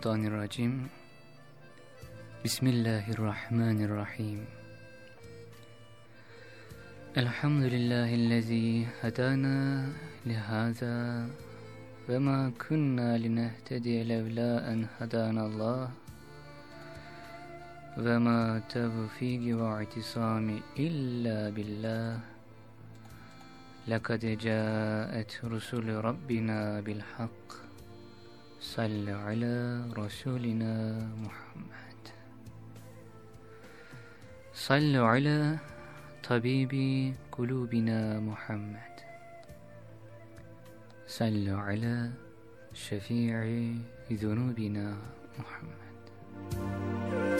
الشيطان الرجيم. بسم الله الرحمن الرحيم. الحمد لله الذي هدانا لهذا وما كنا لنهتدي لولا أن هدانا الله. وما توفيقي واعتصامي إلا بالله. لقد جاءت رسل ربنا بالحق. صل على رسولنا محمد. صل على طبيب قلوبنا محمد. صل على شفيع ذنوبنا محمد.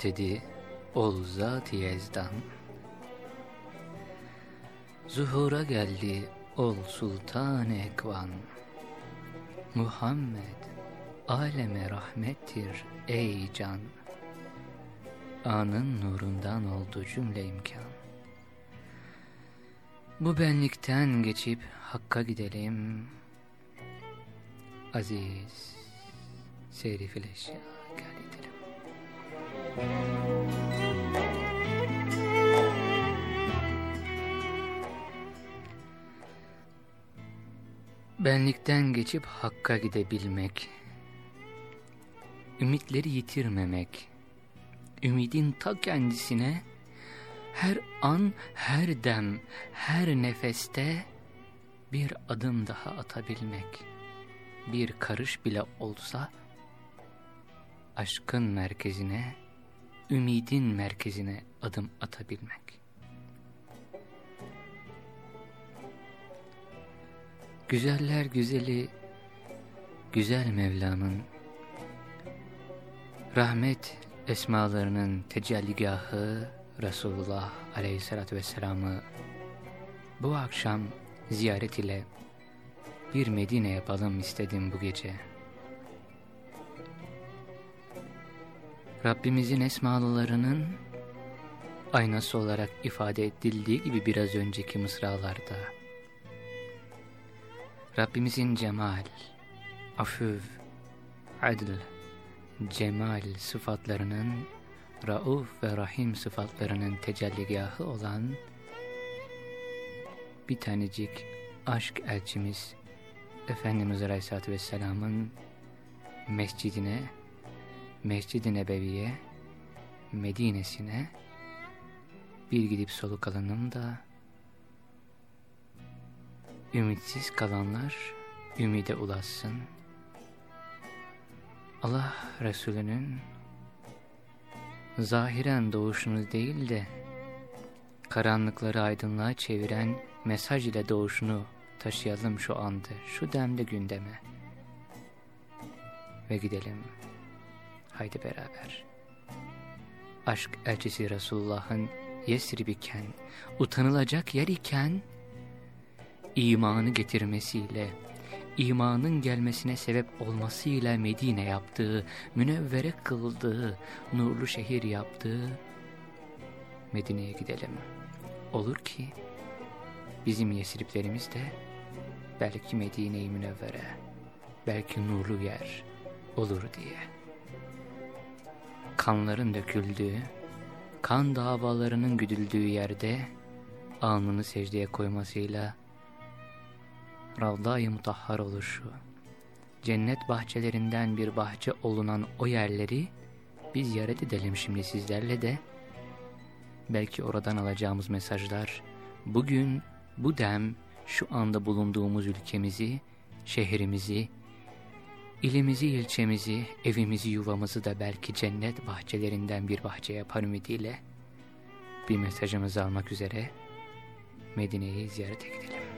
İstedi ol zat-ı yezdan. Zuhura geldi ol sultan ekvan. Muhammed aleme rahmettir ey can. Anın nurundan oldu cümle imkan. Bu benlikten geçip Hakk'a gidelim. Aziz, gidelim. Benlikten geçip Hakk'a gidebilmek, ümitleri yitirmemek, ümidin ta kendisine her an, her dem, her nefeste bir adım daha atabilmek, bir karış bile olsa aşkın merkezine, ümidin merkezine adım atabilmek. Güzeller güzeli, güzel Mevlam'ın, rahmet esmalarının tecelligahı Resulullah aleyhissalatü vesselam'ı bu akşam ziyaret ile bir Medine yapalım istedim bu gece. Rabbimizin esmalılarının aynası olarak ifade edildiği gibi biraz önceki mısralarda. Rabbimizin cemal, afüv, adl, cemal sıfatlarının rauf ve rahim sıfatlarının tecelligahı olan bir tanecik aşk elçimiz Efendimiz Aleyhisselatü Vesselam'ın mescidine, Mescid-i Nebevi'ye, Medine'sine bir gidip soluk alalım da ümitsiz kalanlar ümide ulaşsın. Allah Resulü'nün zahiren doğuşunu değil de karanlıkları aydınlığa çeviren mesaj ile doğuşunu taşıyalım şu andı, şu demde gündeme. Ve gidelim. Haydi beraber. Aşk elçisi Resulullah'ın Yesrib iken, utanılacak yer iken, imanı getirmesiyle, imanın gelmesine sebep olmasıyla Medine yaptığı, münevvere kıldığı, nurlu şehir yaptığı Medine'ye gidelim. Olur ki bizim yesriplerimiz de belki Medine-i Münevvere, belki nurlu yer olur diye. Kanların döküldüğü, kan davalarının güdüldüğü yerde alnını secdeye koymasıyla Ravda-i Mutahhar oluşu, cennet bahçelerinden bir bahçe olunan o yerleri biz ziyaret edelim şimdi sizlerle de. Belki oradan alacağımız mesajlar bugün bu dem şu anda bulunduğumuz ülkemizi, şehrimizi, ilimizi, ilçemizi, evimizi, yuvamızı da belki cennet bahçelerinden bir bahçe yapar ümidiyle bir mesajımızı almak üzere Medine'yi ziyarete gidelim.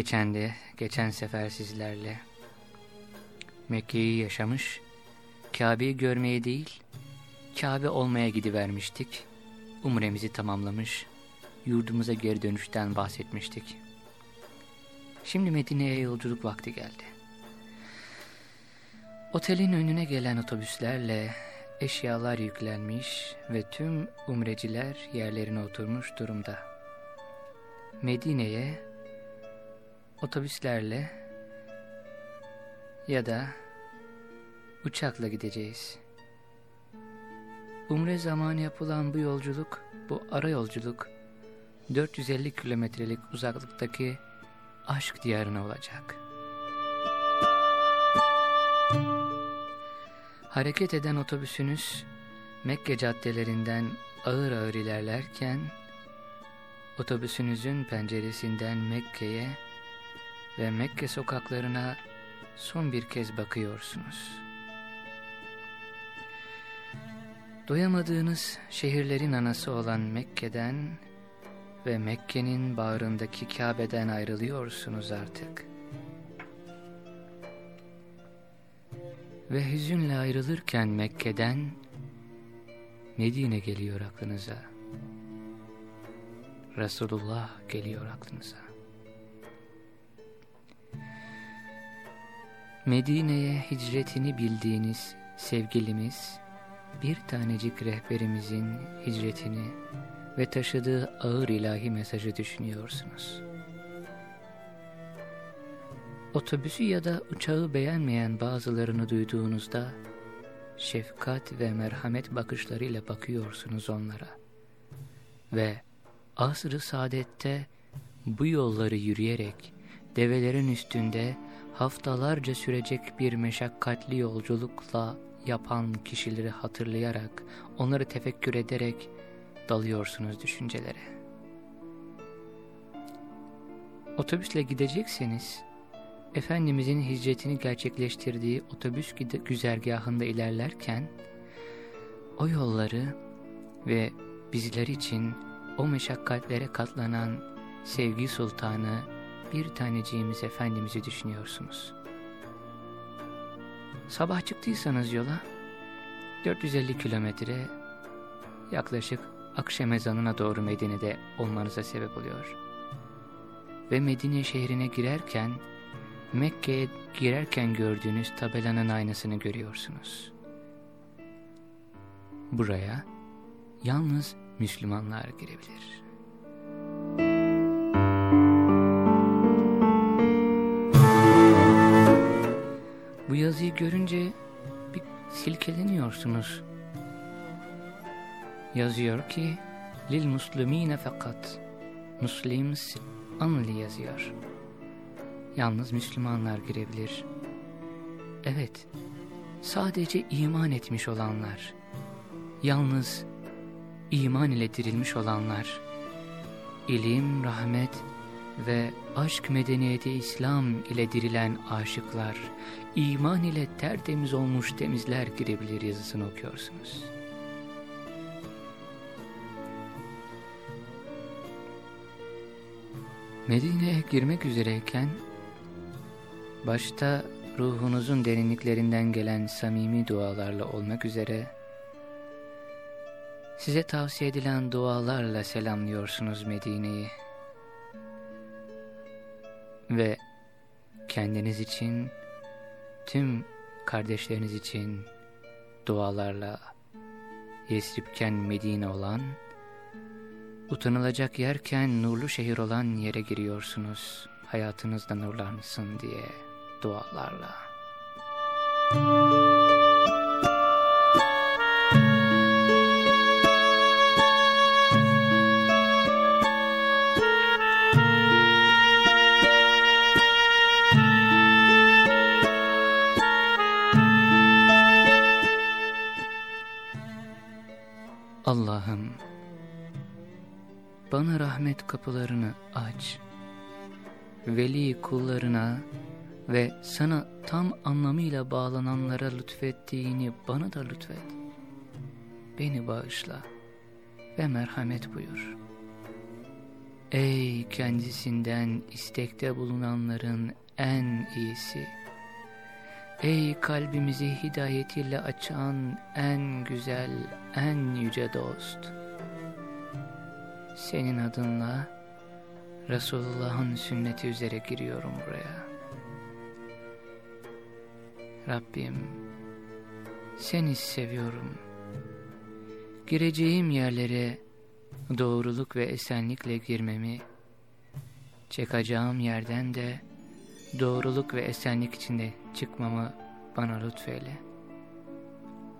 Yaşadık geçen de, geçen sefer sizlerle. Mekke'yi yaşamış, Kabe'yi görmeye değil, Kabe olmaya gidivermiştik. Umremizi tamamlamış, yurdumuza geri dönüşten bahsetmiştik. Şimdi Medine'ye yolculuk vakti geldi. Otelin önüne gelen otobüslerle eşyalar yüklenmiş ve tüm umreciler yerlerine oturmuş durumda. Medine'ye otobüslerle ya da uçakla gideceğiz. Umre zamanı yapılan bu yolculuk, bu ara yolculuk 450 kilometrelik uzaklıktaki aşk diyarına olacak. Hareket eden otobüsünüz Mekke caddelerinden ağır ağır ilerlerken Otobüsünüzün penceresinden Mekke'ye ve Mekke sokaklarına son bir kez bakıyorsunuz. Doyamadığınız şehirlerin anası olan Mekke'den ve Mekke'nin bağrındaki Kabe'den ayrılıyorsunuz artık. Ve hüzünle ayrılırken Mekke'den Medine geliyor aklınıza. Resulullah geliyor aklınıza. Medine'ye hicretini bildiğiniz sevgilimiz, bir tanecik rehberimizin hicretini ve taşıdığı ağır ilahi mesajı düşünüyorsunuz. Otobüsü ya da uçağı beğenmeyen bazılarını duyduğunuzda, şefkat ve merhamet bakışlarıyla bakıyorsunuz onlara. Ve asr-ı saadette bu yolları yürüyerek develerin üstünde haftalarca sürecek bir meşakkatli yolculukla yapan kişileri hatırlayarak, onları tefekkür ederek dalıyorsunuz düşüncelere. Otobüsle gidecekseniz, Efendimizin hicretini gerçekleştirdiği otobüs güzergahında ilerlerken, o yolları ve bizler için o meşakkatlere katlanan sevgi sultanı bir taneciğimiz Efendimiz'i düşünüyorsunuz. Sabah çıktıysanız yola 450 kilometre yaklaşık akşam ezanına doğru Medine'de olmanıza sebep oluyor. Ve Medine şehrine girerken Mekke'ye girerken gördüğünüz tabelanın aynasını görüyorsunuz. Buraya yalnız Müslümanlar girebilir. Bu yazıyı görünce bir silkeleniyorsunuz. Yazıyor ki lil muslimine fakat Muslims only yazıyor. Yalnız Müslümanlar girebilir. Evet, sadece iman etmiş olanlar, yalnız iman ile dirilmiş olanlar, ilim, rahmet ve aşk medeniyeti İslam ile dirilen aşıklar, iman ile tertemiz olmuş temizler girebilir yazısını okuyorsunuz. Medine'ye girmek üzereyken, başta ruhunuzun derinliklerinden gelen samimi dualarla olmak üzere, size tavsiye edilen dualarla selamlıyorsunuz Medine'yi. Ve kendiniz için, tüm kardeşleriniz için dualarla Yesribken Medine olan, utanılacak yerken nurlu şehir olan yere giriyorsunuz. Hayatınızda nurlansın diye dualarla. Allah'ım bana rahmet kapılarını aç. Veli kullarına ve sana tam anlamıyla bağlananlara lütfettiğini bana da lütfet. Beni bağışla ve merhamet buyur. Ey kendisinden istekte bulunanların en iyisi! Ey kalbimizi hidayetiyle açan en güzel, en yüce dost! Senin adınla Resulullah'ın sünneti üzere giriyorum buraya. Rabbim, seni seviyorum. Gireceğim yerlere doğruluk ve esenlikle girmemi, çıkacağım yerden de doğruluk ve esenlik içinde çıkmamı bana lütfeyle.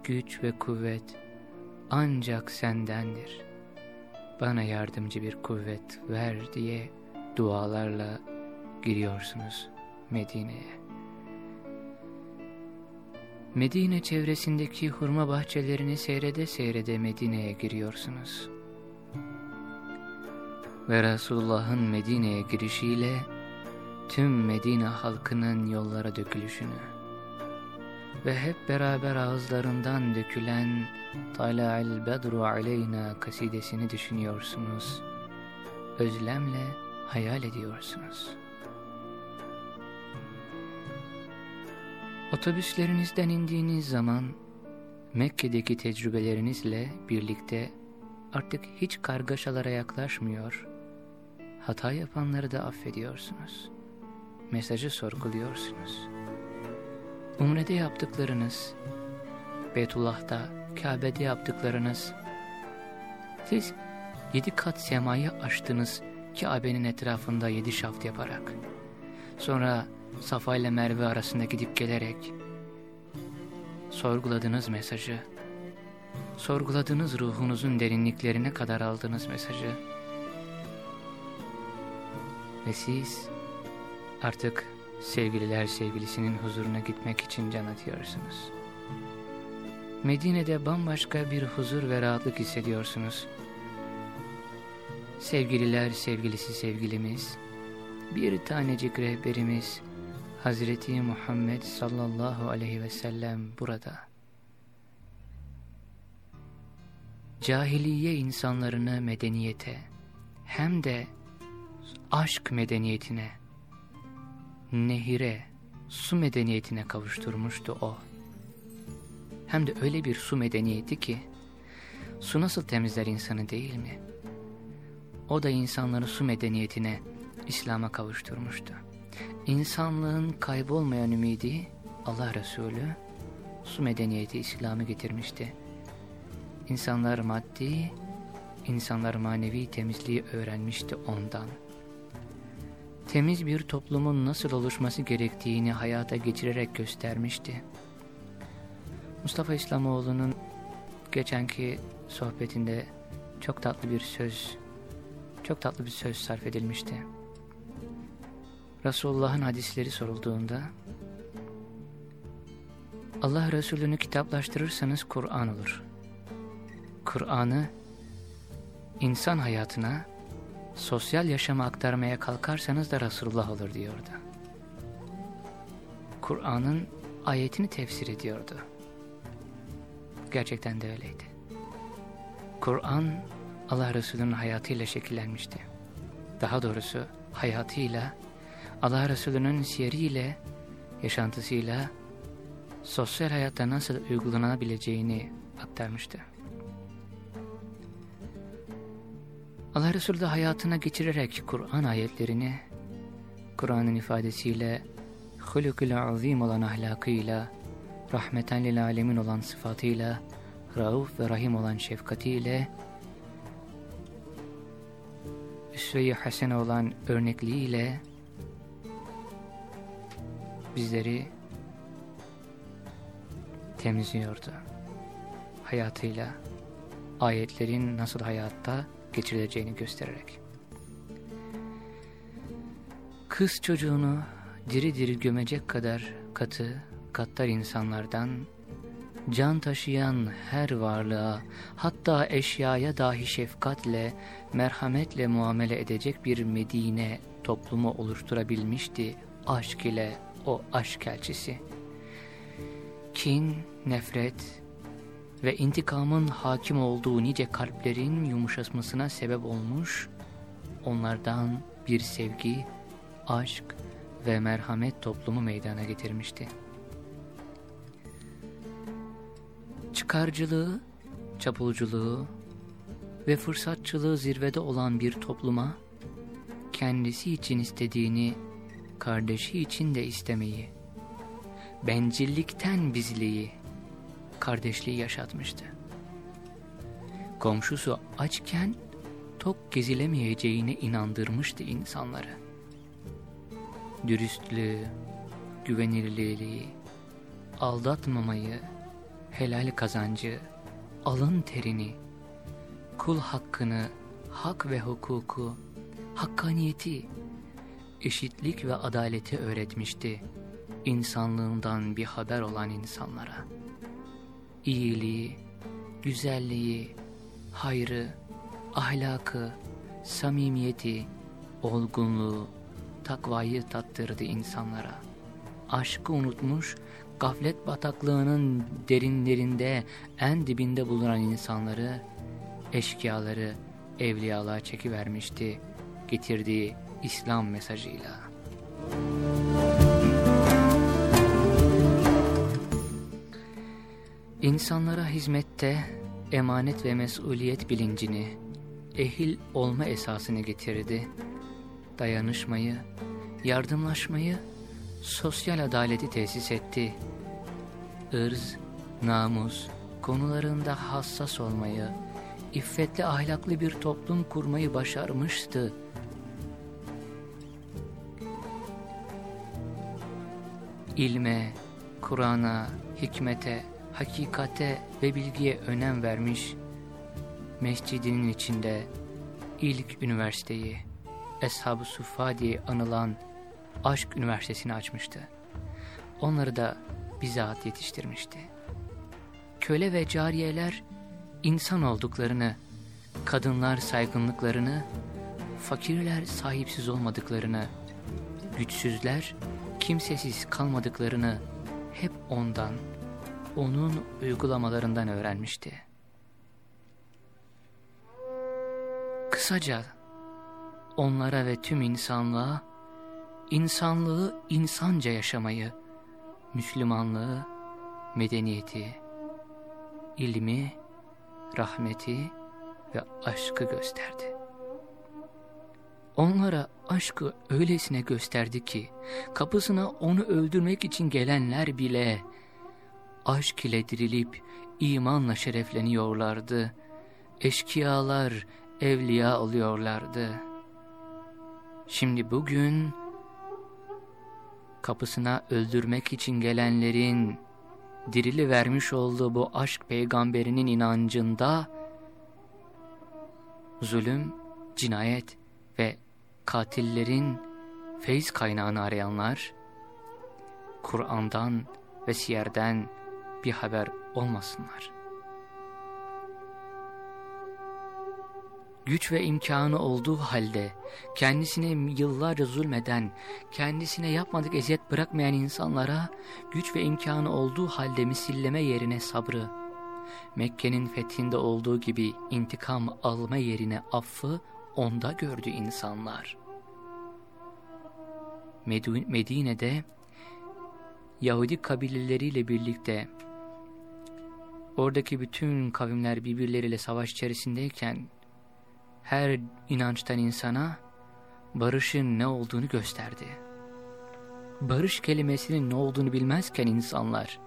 Güç ve kuvvet ancak sendendir. Bana yardımcı bir kuvvet ver diye dualarla giriyorsunuz Medine'ye. Medine çevresindeki hurma bahçelerini seyrede seyrede Medine'ye giriyorsunuz. Ve Resulullah'ın Medine'ye girişiyle tüm Medine halkının yollara dökülüşünü ve hep beraber ağızlarından dökülen Tala'il bedru aleyna kasidesini düşünüyorsunuz. Özlemle hayal ediyorsunuz. Otobüslerinizden indiğiniz zaman Mekke'deki tecrübelerinizle birlikte artık hiç kargaşalara yaklaşmıyor, hata yapanları da affediyorsunuz. Mesajı sorguluyorsunuz. Umre'de yaptıklarınız, Beytullah'ta, Kabe'de yaptıklarınız, siz yedi kat semayı aştınız Kabe'nin etrafında yedi şaft yaparak. Sonra Safa ile Merve arasında gidip gelerek sorguladığınız mesajı, sorguladığınız ruhunuzun derinliklerine kadar aldığınız mesajı ve siz artık sevgililer sevgilisinin huzuruna gitmek için can atıyorsunuz. Medine'de bambaşka bir huzur ve rahatlık hissediyorsunuz. Sevgililer sevgilisi sevgilimiz, bir tanecik rehberimiz, Hazreti Muhammed sallallahu aleyhi ve sellem burada. Cahiliye insanlarını medeniyete hem de aşk medeniyetine, nehire, su medeniyetine kavuşturmuştu o. Hem de öyle bir su medeniyeti ki, su nasıl temizler insanı değil mi? O da insanları su medeniyetine, İslam'a kavuşturmuştu. İnsanlığın kaybolmayan ümidi Allah Resulü su medeniyeti İslam'ı getirmişti. İnsanlar maddi, insanlar manevi temizliği öğrenmişti ondan. Temiz bir toplumun nasıl oluşması gerektiğini hayata geçirerek göstermişti. Mustafa İslamoğlu'nun geçenki sohbetinde çok tatlı bir söz, çok tatlı bir söz sarf edilmişti. Resulullah'ın hadisleri sorulduğunda Allah Resulü'nü kitaplaştırırsanız Kur'an olur. Kur'an'ı insan hayatına, sosyal yaşama aktarmaya kalkarsanız da Resulullah olur diyordu. Kur'an'ın ayetini tefsir ediyordu. Gerçekten de öyleydi. Kur'an Allah Resulü'nün hayatıyla şekillenmişti. Daha doğrusu hayatıyla, Allah Resulü'nün siyeriyle, yaşantısıyla sosyal hayatta nasıl uygulanabileceğini aktarmıştı. Allah Resulü de hayatına geçirerek Kur'an ayetlerini, Kur'an'ın ifadesiyle, hulukul azim olan ahlakıyla, rahmeten lil alemin olan sıfatıyla, rauf ve rahim olan şefkatiyle, üsve-i hasene olan örnekliğiyle bizleri temizliyordu. Hayatıyla ayetlerin nasıl hayatta geçirileceğini göstererek. Kız çocuğunu diri diri gömecek kadar katı, kattar insanlardan, can taşıyan her varlığa, hatta eşyaya dahi şefkatle, merhametle muamele edecek bir Medine toplumu oluşturabilmişti aşk ile o aşk elçisi. Kin, nefret ve intikamın hakim olduğu nice kalplerin yumuşasmasına sebep olmuş, onlardan bir sevgi, aşk ve merhamet toplumu meydana getirmişti. Çıkarcılığı, çapulculuğu ve fırsatçılığı zirvede olan bir topluma, kendisi için istediğini kardeşi için de istemeyi, bencillikten bizliği, kardeşliği yaşatmıştı. Komşusu açken tok gezilemeyeceğine inandırmıştı insanları. Dürüstlüğü, güvenirliliği, aldatmamayı, helal kazancı, alın terini, kul hakkını, hak ve hukuku, hakkaniyeti, eşitlik ve adaleti öğretmişti insanlığından bir haber olan insanlara. İyiliği, güzelliği, hayrı, ahlakı, samimiyeti, olgunluğu, takvayı tattırdı insanlara. Aşkı unutmuş, gaflet bataklığının derinlerinde, en dibinde bulunan insanları, eşkıyaları evliyalığa çekivermişti, getirdiği İslam mesajıyla. İnsanlara hizmette emanet ve mesuliyet bilincini, ehil olma esasını getirdi. Dayanışmayı, yardımlaşmayı, sosyal adaleti tesis etti. Irz, namus konularında hassas olmayı, iffetli ahlaklı bir toplum kurmayı başarmıştı. ilme, Kur'an'a, hikmete, hakikate ve bilgiye önem vermiş, mescidinin içinde ilk üniversiteyi, Eshab-ı Suffa diye anılan Aşk Üniversitesi'ni açmıştı. Onları da bizzat yetiştirmişti. Köle ve cariyeler insan olduklarını, kadınlar saygınlıklarını, fakirler sahipsiz olmadıklarını, güçsüzler kimsesiz kalmadıklarını hep ondan, onun uygulamalarından öğrenmişti. Kısaca onlara ve tüm insanlığa insanlığı insanca yaşamayı, Müslümanlığı, medeniyeti, ilmi, rahmeti ve aşkı gösterdi. Onlara aşkı öylesine gösterdi ki, kapısına onu öldürmek için gelenler bile aşk ile dirilip imanla şerefleniyorlardı. Eşkıyalar evliya oluyorlardı. Şimdi bugün kapısına öldürmek için gelenlerin dirili vermiş olduğu bu aşk peygamberinin inancında zulüm, cinayet ve katillerin feyz kaynağını arayanlar, Kur'an'dan ve siyerden bir haber olmasınlar. Güç ve imkanı olduğu halde kendisine yıllarca zulmeden, kendisine yapmadık eziyet bırakmayan insanlara güç ve imkanı olduğu halde misilleme yerine sabrı, Mekke'nin fethinde olduğu gibi intikam alma yerine affı onda gördü insanlar. Medine'de Yahudi kabileleriyle birlikte oradaki bütün kavimler birbirleriyle savaş içerisindeyken her inançtan insana barışın ne olduğunu gösterdi. Barış kelimesinin ne olduğunu bilmezken insanlar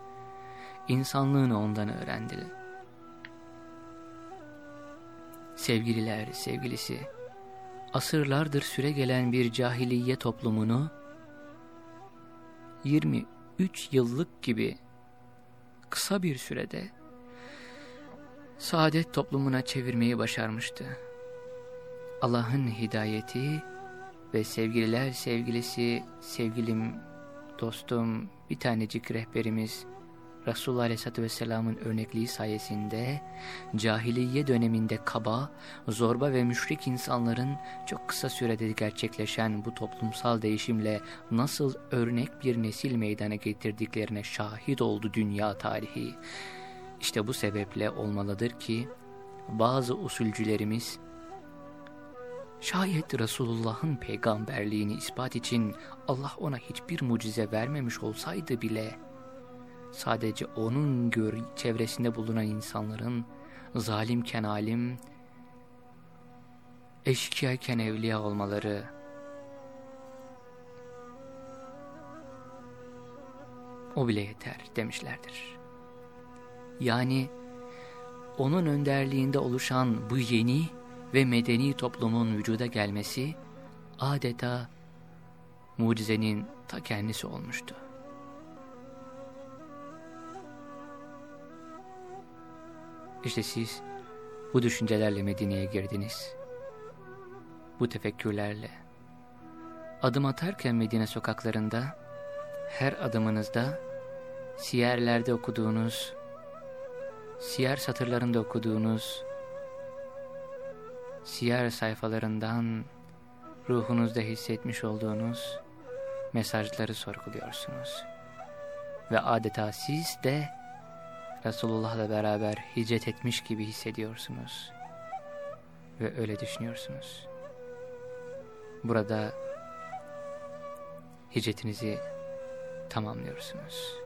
insanlığını ondan öğrendiler. Sevgililer, sevgilisi, asırlardır süre gelen bir cahiliye toplumunu 23 yıllık gibi kısa bir sürede saadet toplumuna çevirmeyi başarmıştı. Allah'ın hidayeti ve sevgililer sevgilisi, sevgilim, dostum, bir tanecik rehberimiz Resulullah Aleyhisselatü Vesselam'ın örnekliği sayesinde cahiliye döneminde kaba, zorba ve müşrik insanların çok kısa sürede gerçekleşen bu toplumsal değişimle nasıl örnek bir nesil meydana getirdiklerine şahit oldu dünya tarihi. İşte bu sebeple olmalıdır ki bazı usulcülerimiz Şayet Resulullah'ın peygamberliğini ispat için Allah ona hiçbir mucize vermemiş olsaydı bile sadece onun çevresinde bulunan insanların zalimken alim, eşkıyayken evliya olmaları, o bile yeter demişlerdir. Yani onun önderliğinde oluşan bu yeni ve medeni toplumun vücuda gelmesi adeta mucizenin ta kendisi olmuştu. İşte siz bu düşüncelerle Medine'ye girdiniz. Bu tefekkürlerle. Adım atarken Medine sokaklarında, her adımınızda siyerlerde okuduğunuz, siyer satırlarında okuduğunuz, siyer sayfalarından ruhunuzda hissetmiş olduğunuz mesajları sorguluyorsunuz. Ve adeta siz de Resulullah'la beraber hicret etmiş gibi hissediyorsunuz. Ve öyle düşünüyorsunuz. Burada hicretinizi tamamlıyorsunuz.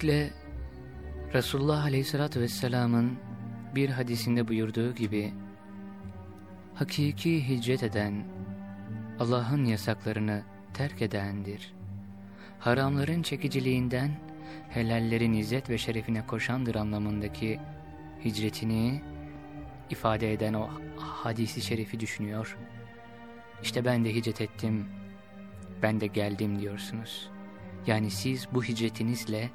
Öncelikle Resulullah Aleyhisselatü Vesselam'ın bir hadisinde buyurduğu gibi hakiki hicret eden Allah'ın yasaklarını terk edendir. Haramların çekiciliğinden helallerin izzet ve şerefine koşandır anlamındaki hicretini ifade eden o hadisi şerifi düşünüyor. İşte ben de hicret ettim, ben de geldim diyorsunuz.'' Yani siz bu hicretinizle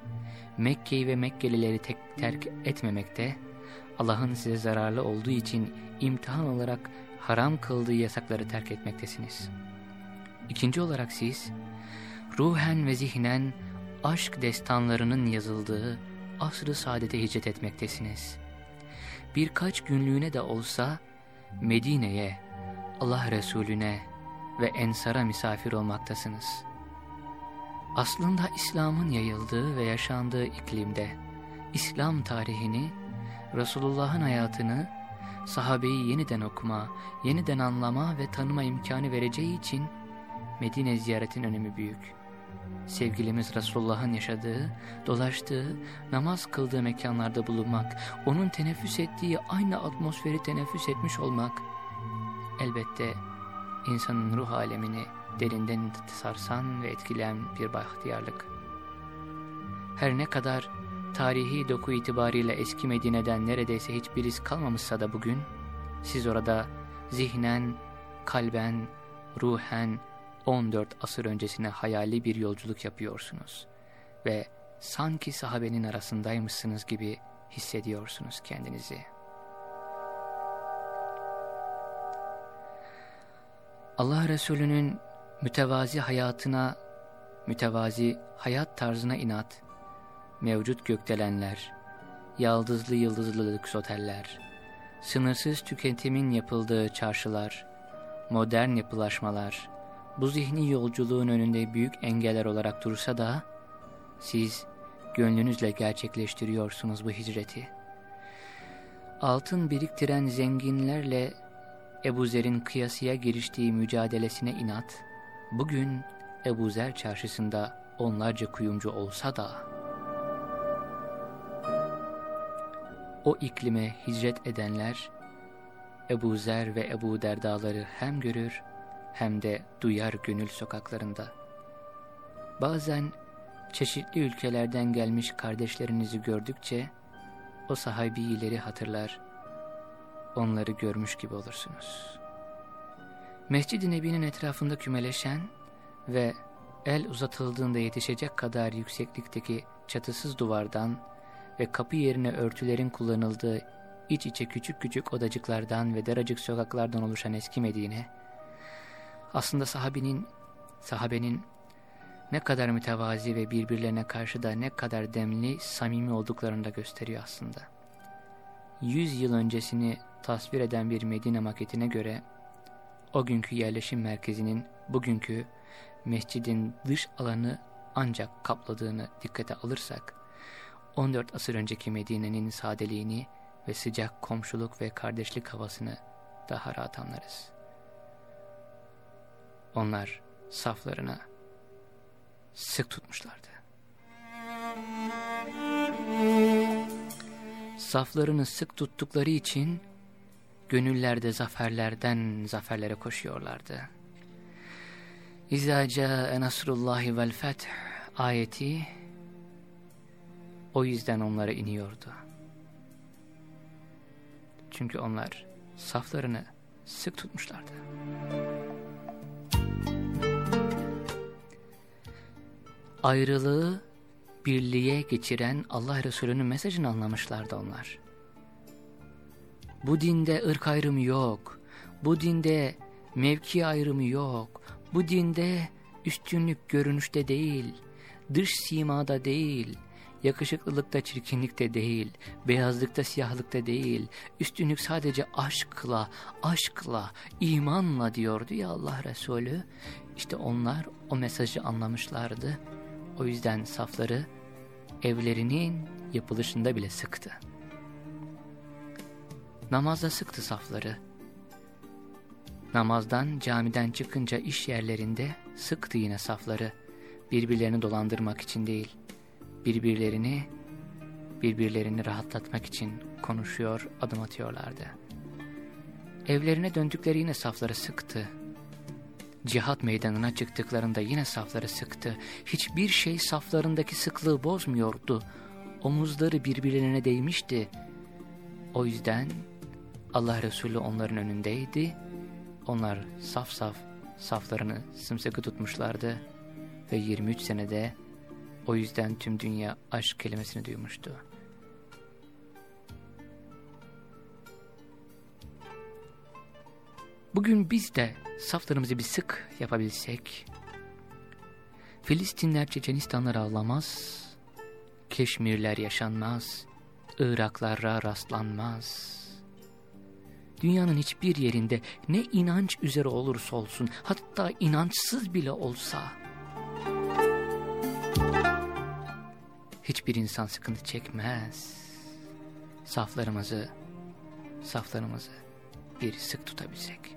Mekke'yi ve Mekkelileri tek terk etmemekte, Allah'ın size zararlı olduğu için imtihan olarak haram kıldığı yasakları terk etmektesiniz. İkinci olarak siz, ruhen ve zihnen aşk destanlarının yazıldığı asrı saadete hicret etmektesiniz. Birkaç günlüğüne de olsa Medine'ye, Allah Resulüne ve Ensar'a misafir olmaktasınız.'' Aslında İslam'ın yayıldığı ve yaşandığı iklimde İslam tarihini, Resulullah'ın hayatını, sahabeyi yeniden okuma, yeniden anlama ve tanıma imkanı vereceği için Medine ziyaretin önemi büyük. Sevgilimiz Resulullah'ın yaşadığı, dolaştığı, namaz kıldığı mekanlarda bulunmak, onun teneffüs ettiği aynı atmosferi teneffüs etmiş olmak, elbette insanın ruh alemini, derinden sarsan ve etkileyen bir bahtiyarlık. Her ne kadar tarihi doku itibariyle eski Medine'den neredeyse hiçbir iz kalmamışsa da bugün, siz orada zihnen, kalben, ruhen 14 asır öncesine hayali bir yolculuk yapıyorsunuz. Ve sanki sahabenin arasındaymışsınız gibi hissediyorsunuz kendinizi. Allah Resulü'nün mütevazi hayatına, mütevazi hayat tarzına inat, mevcut gökdelenler, yaldızlı yıldızlı lüks oteller, sınırsız tüketimin yapıldığı çarşılar, modern yapılaşmalar, bu zihni yolculuğun önünde büyük engeller olarak dursa da, siz gönlünüzle gerçekleştiriyorsunuz bu hicreti. Altın biriktiren zenginlerle Ebu Zer'in kıyasıya giriştiği mücadelesine inat, bugün Ebu Zer çarşısında onlarca kuyumcu olsa da, o iklime hicret edenler, Ebu Zer ve Ebu Derdaları hem görür hem de duyar gönül sokaklarında. Bazen çeşitli ülkelerden gelmiş kardeşlerinizi gördükçe o sahabiyileri hatırlar, onları görmüş gibi olursunuz. Mescid-i Nebi'nin etrafında kümeleşen ve el uzatıldığında yetişecek kadar yükseklikteki çatısız duvardan ve kapı yerine örtülerin kullanıldığı iç içe küçük küçük odacıklardan ve daracık sokaklardan oluşan eski Medine, aslında sahabinin, sahabenin ne kadar mütevazi ve birbirlerine karşı da ne kadar demli, samimi olduklarını da gösteriyor aslında. Yüz yıl öncesini tasvir eden bir Medine maketine göre, o günkü yerleşim merkezinin bugünkü mescidin dış alanı ancak kapladığını dikkate alırsak, 14 asır önceki Medine'nin sadeliğini ve sıcak komşuluk ve kardeşlik havasını daha rahat anlarız. Onlar saflarına sık tutmuşlardı. Saflarını sık tuttukları için gönüllerde zaferlerden zaferlere koşuyorlardı. İzâ câe nasrullahi vel feth ayeti o yüzden onlara iniyordu. Çünkü onlar saflarını sık tutmuşlardı. Ayrılığı birliğe geçiren Allah Resulü'nün mesajını anlamışlardı onlar. Bu dinde ırk ayrımı yok. Bu dinde mevki ayrımı yok. Bu dinde üstünlük görünüşte değil, dış simada değil, yakışıklılıkta çirkinlikte değil, beyazlıkta siyahlıkta değil, üstünlük sadece aşkla, aşkla, imanla diyordu ya Allah Resulü. İşte onlar o mesajı anlamışlardı. O yüzden safları evlerinin yapılışında bile sıktı. Namazda sıktı safları. Namazdan, camiden çıkınca iş yerlerinde sıktı yine safları. Birbirlerini dolandırmak için değil, birbirlerini, birbirlerini rahatlatmak için konuşuyor, adım atıyorlardı. Evlerine döndükleri yine safları sıktı. Cihat meydanına çıktıklarında yine safları sıktı. Hiçbir şey saflarındaki sıklığı bozmuyordu. Omuzları birbirlerine değmişti. O yüzden Allah Resulü onların önündeydi. Onlar saf saf saflarını sımsıkı tutmuşlardı ve 23 senede o yüzden tüm dünya aşk kelimesini duymuştu. Bugün biz de saflarımızı bir sık yapabilsek, Filistinler Çeçenistanlar ağlamaz, Keşmirler yaşanmaz, Iraklara rastlanmaz. Dünyanın hiçbir yerinde ne inanç üzere olursa olsun, hatta inançsız bile olsa, hiçbir insan sıkıntı çekmez. Saflarımızı, saflarımızı bir sık tutabilsek.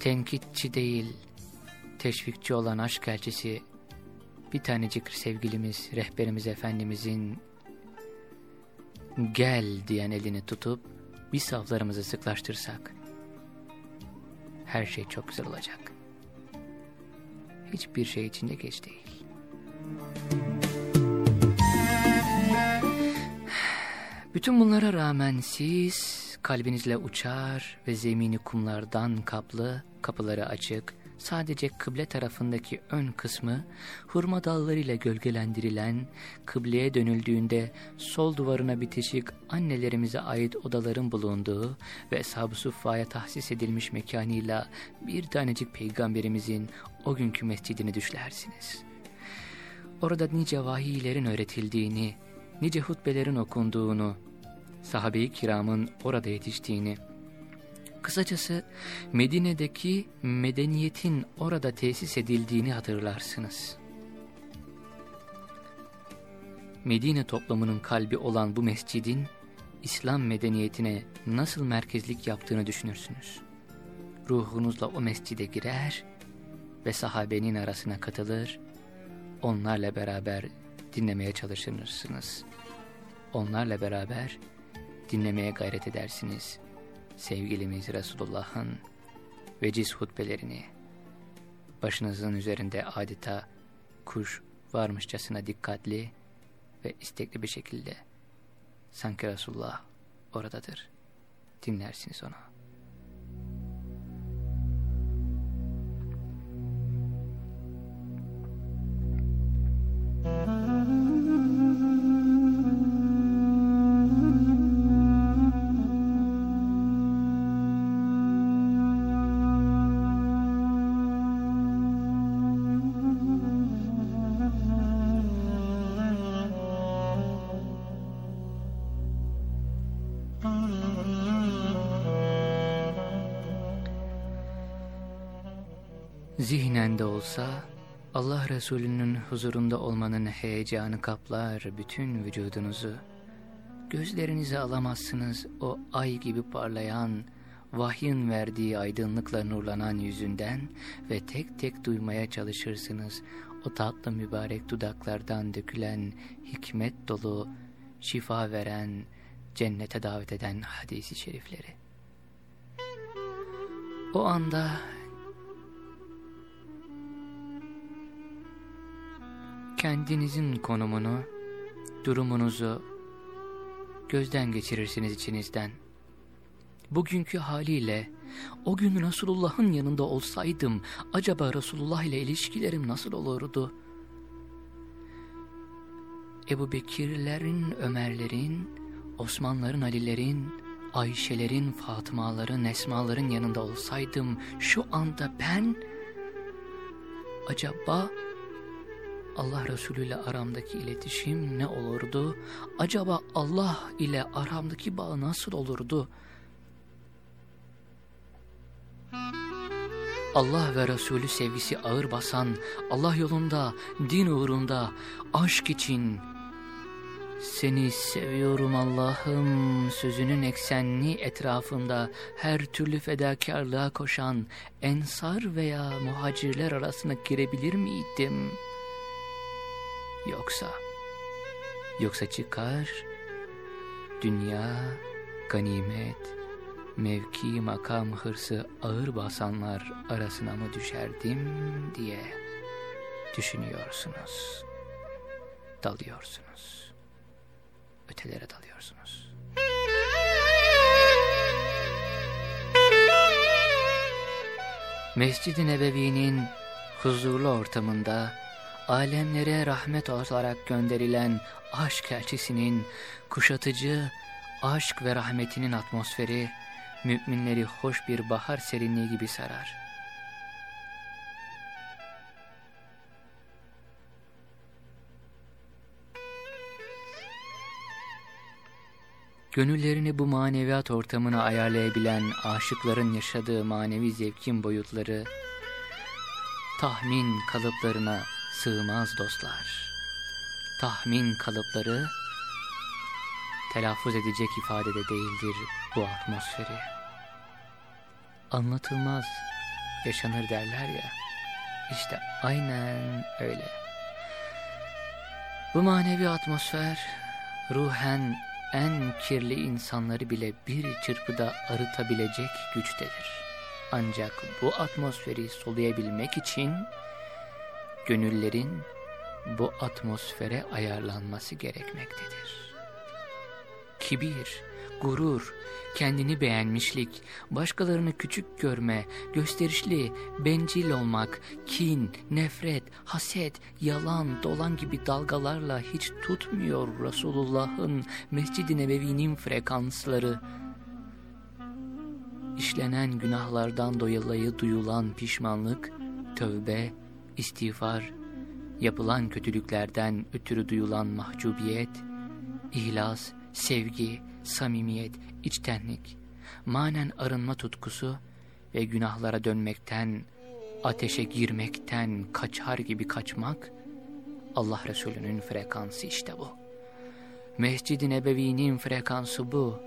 Tenkitçi değil, teşvikçi olan aşk elçisi, bir tanecik sevgilimiz, rehberimiz Efendimizin gel diyen elini tutup bir saflarımızı sıklaştırsak her şey çok güzel olacak. Hiçbir şey içinde geç değil. Bütün bunlara rağmen siz kalbinizle uçar ve zemini kumlardan kaplı, kapıları açık, sadece kıble tarafındaki ön kısmı hurma dallarıyla gölgelendirilen, kıbleye dönüldüğünde sol duvarına bitişik annelerimize ait odaların bulunduğu ve Eshab-ı Suffa'ya tahsis edilmiş mekanıyla bir tanecik peygamberimizin o günkü mescidini düşlersiniz. Orada nice vahiylerin öğretildiğini, nice hutbelerin okunduğunu, sahabe-i kiramın orada yetiştiğini, kısacası Medine'deki medeniyetin orada tesis edildiğini hatırlarsınız. Medine toplamının kalbi olan bu mescidin, İslam medeniyetine nasıl merkezlik yaptığını düşünürsünüz. Ruhunuzla o mescide girer ve sahabenin arasına katılır, onlarla beraber dinlemeye çalışırsınız. Onlarla beraber dinlemeye gayret edersiniz. Sevgilimiz Resulullah'ın veciz hutbelerini, başınızın üzerinde adeta kuş varmışçasına dikkatli ve istekli bir şekilde sanki Resulullah oradadır. Dinlersiniz onu. Zihnen de olsa Allah Resulü'nün huzurunda olmanın heyecanı kaplar bütün vücudunuzu. Gözlerinizi alamazsınız o ay gibi parlayan, vahyin verdiği aydınlıkla nurlanan yüzünden ve tek tek duymaya çalışırsınız o tatlı mübarek dudaklardan dökülen hikmet dolu, şifa veren, cennete davet eden hadisi şerifleri. O anda kendinizin konumunu, durumunuzu gözden geçirirsiniz içinizden. Bugünkü haliyle o gün Resulullah'ın yanında olsaydım acaba Resulullah ile ilişkilerim nasıl olurdu? Ebu Bekirlerin, Ömerlerin, Osmanların, Alilerin, Ayşelerin, Fatımaların, Esmaların yanında olsaydım şu anda ben acaba Allah Resulü ile aramdaki iletişim ne olurdu? Acaba Allah ile aramdaki bağ nasıl olurdu? Allah ve Resulü sevgisi ağır basan, Allah yolunda, din uğrunda, aşk için, seni seviyorum Allah'ım sözünün eksenli etrafında her türlü fedakarlığa koşan ensar veya muhacirler arasına girebilir miydim?'' Yoksa, yoksa çıkar, dünya, ganimet, mevki, makam, hırsı ağır basanlar arasına mı düşerdim diye düşünüyorsunuz, dalıyorsunuz, ötelere dalıyorsunuz. Mescid-i Nebevi'nin huzurlu ortamında alemlere rahmet olarak gönderilen aşk elçisinin kuşatıcı aşk ve rahmetinin atmosferi müminleri hoş bir bahar serinliği gibi sarar. Gönüllerini bu maneviyat ortamına ayarlayabilen aşıkların yaşadığı manevi zevkin boyutları, tahmin kalıplarına sığmaz dostlar. Tahmin kalıpları telaffuz edecek ifadede değildir bu atmosferi. Anlatılmaz, yaşanır derler ya. İşte aynen öyle. Bu manevi atmosfer ruhen en kirli insanları bile bir çırpıda arıtabilecek güçtedir. Ancak bu atmosferi soluyabilmek için gönüllerin bu atmosfere ayarlanması gerekmektedir. kibir, gurur, kendini beğenmişlik, başkalarını küçük görme, gösterişli, bencil olmak, kin, nefret, haset, yalan, dolan gibi dalgalarla hiç tutmuyor Resulullah'ın Mescid-i Nebevi'nin frekansları. İşlenen günahlardan dolayı duyulan pişmanlık, tövbe, istiğfar, yapılan kötülüklerden ötürü duyulan mahcubiyet, ihlas, sevgi, samimiyet, içtenlik, manen arınma tutkusu ve günahlara dönmekten, ateşe girmekten kaçar gibi kaçmak, Allah Resulü'nün frekansı işte bu. Mescid-i Nebevi'nin frekansı bu.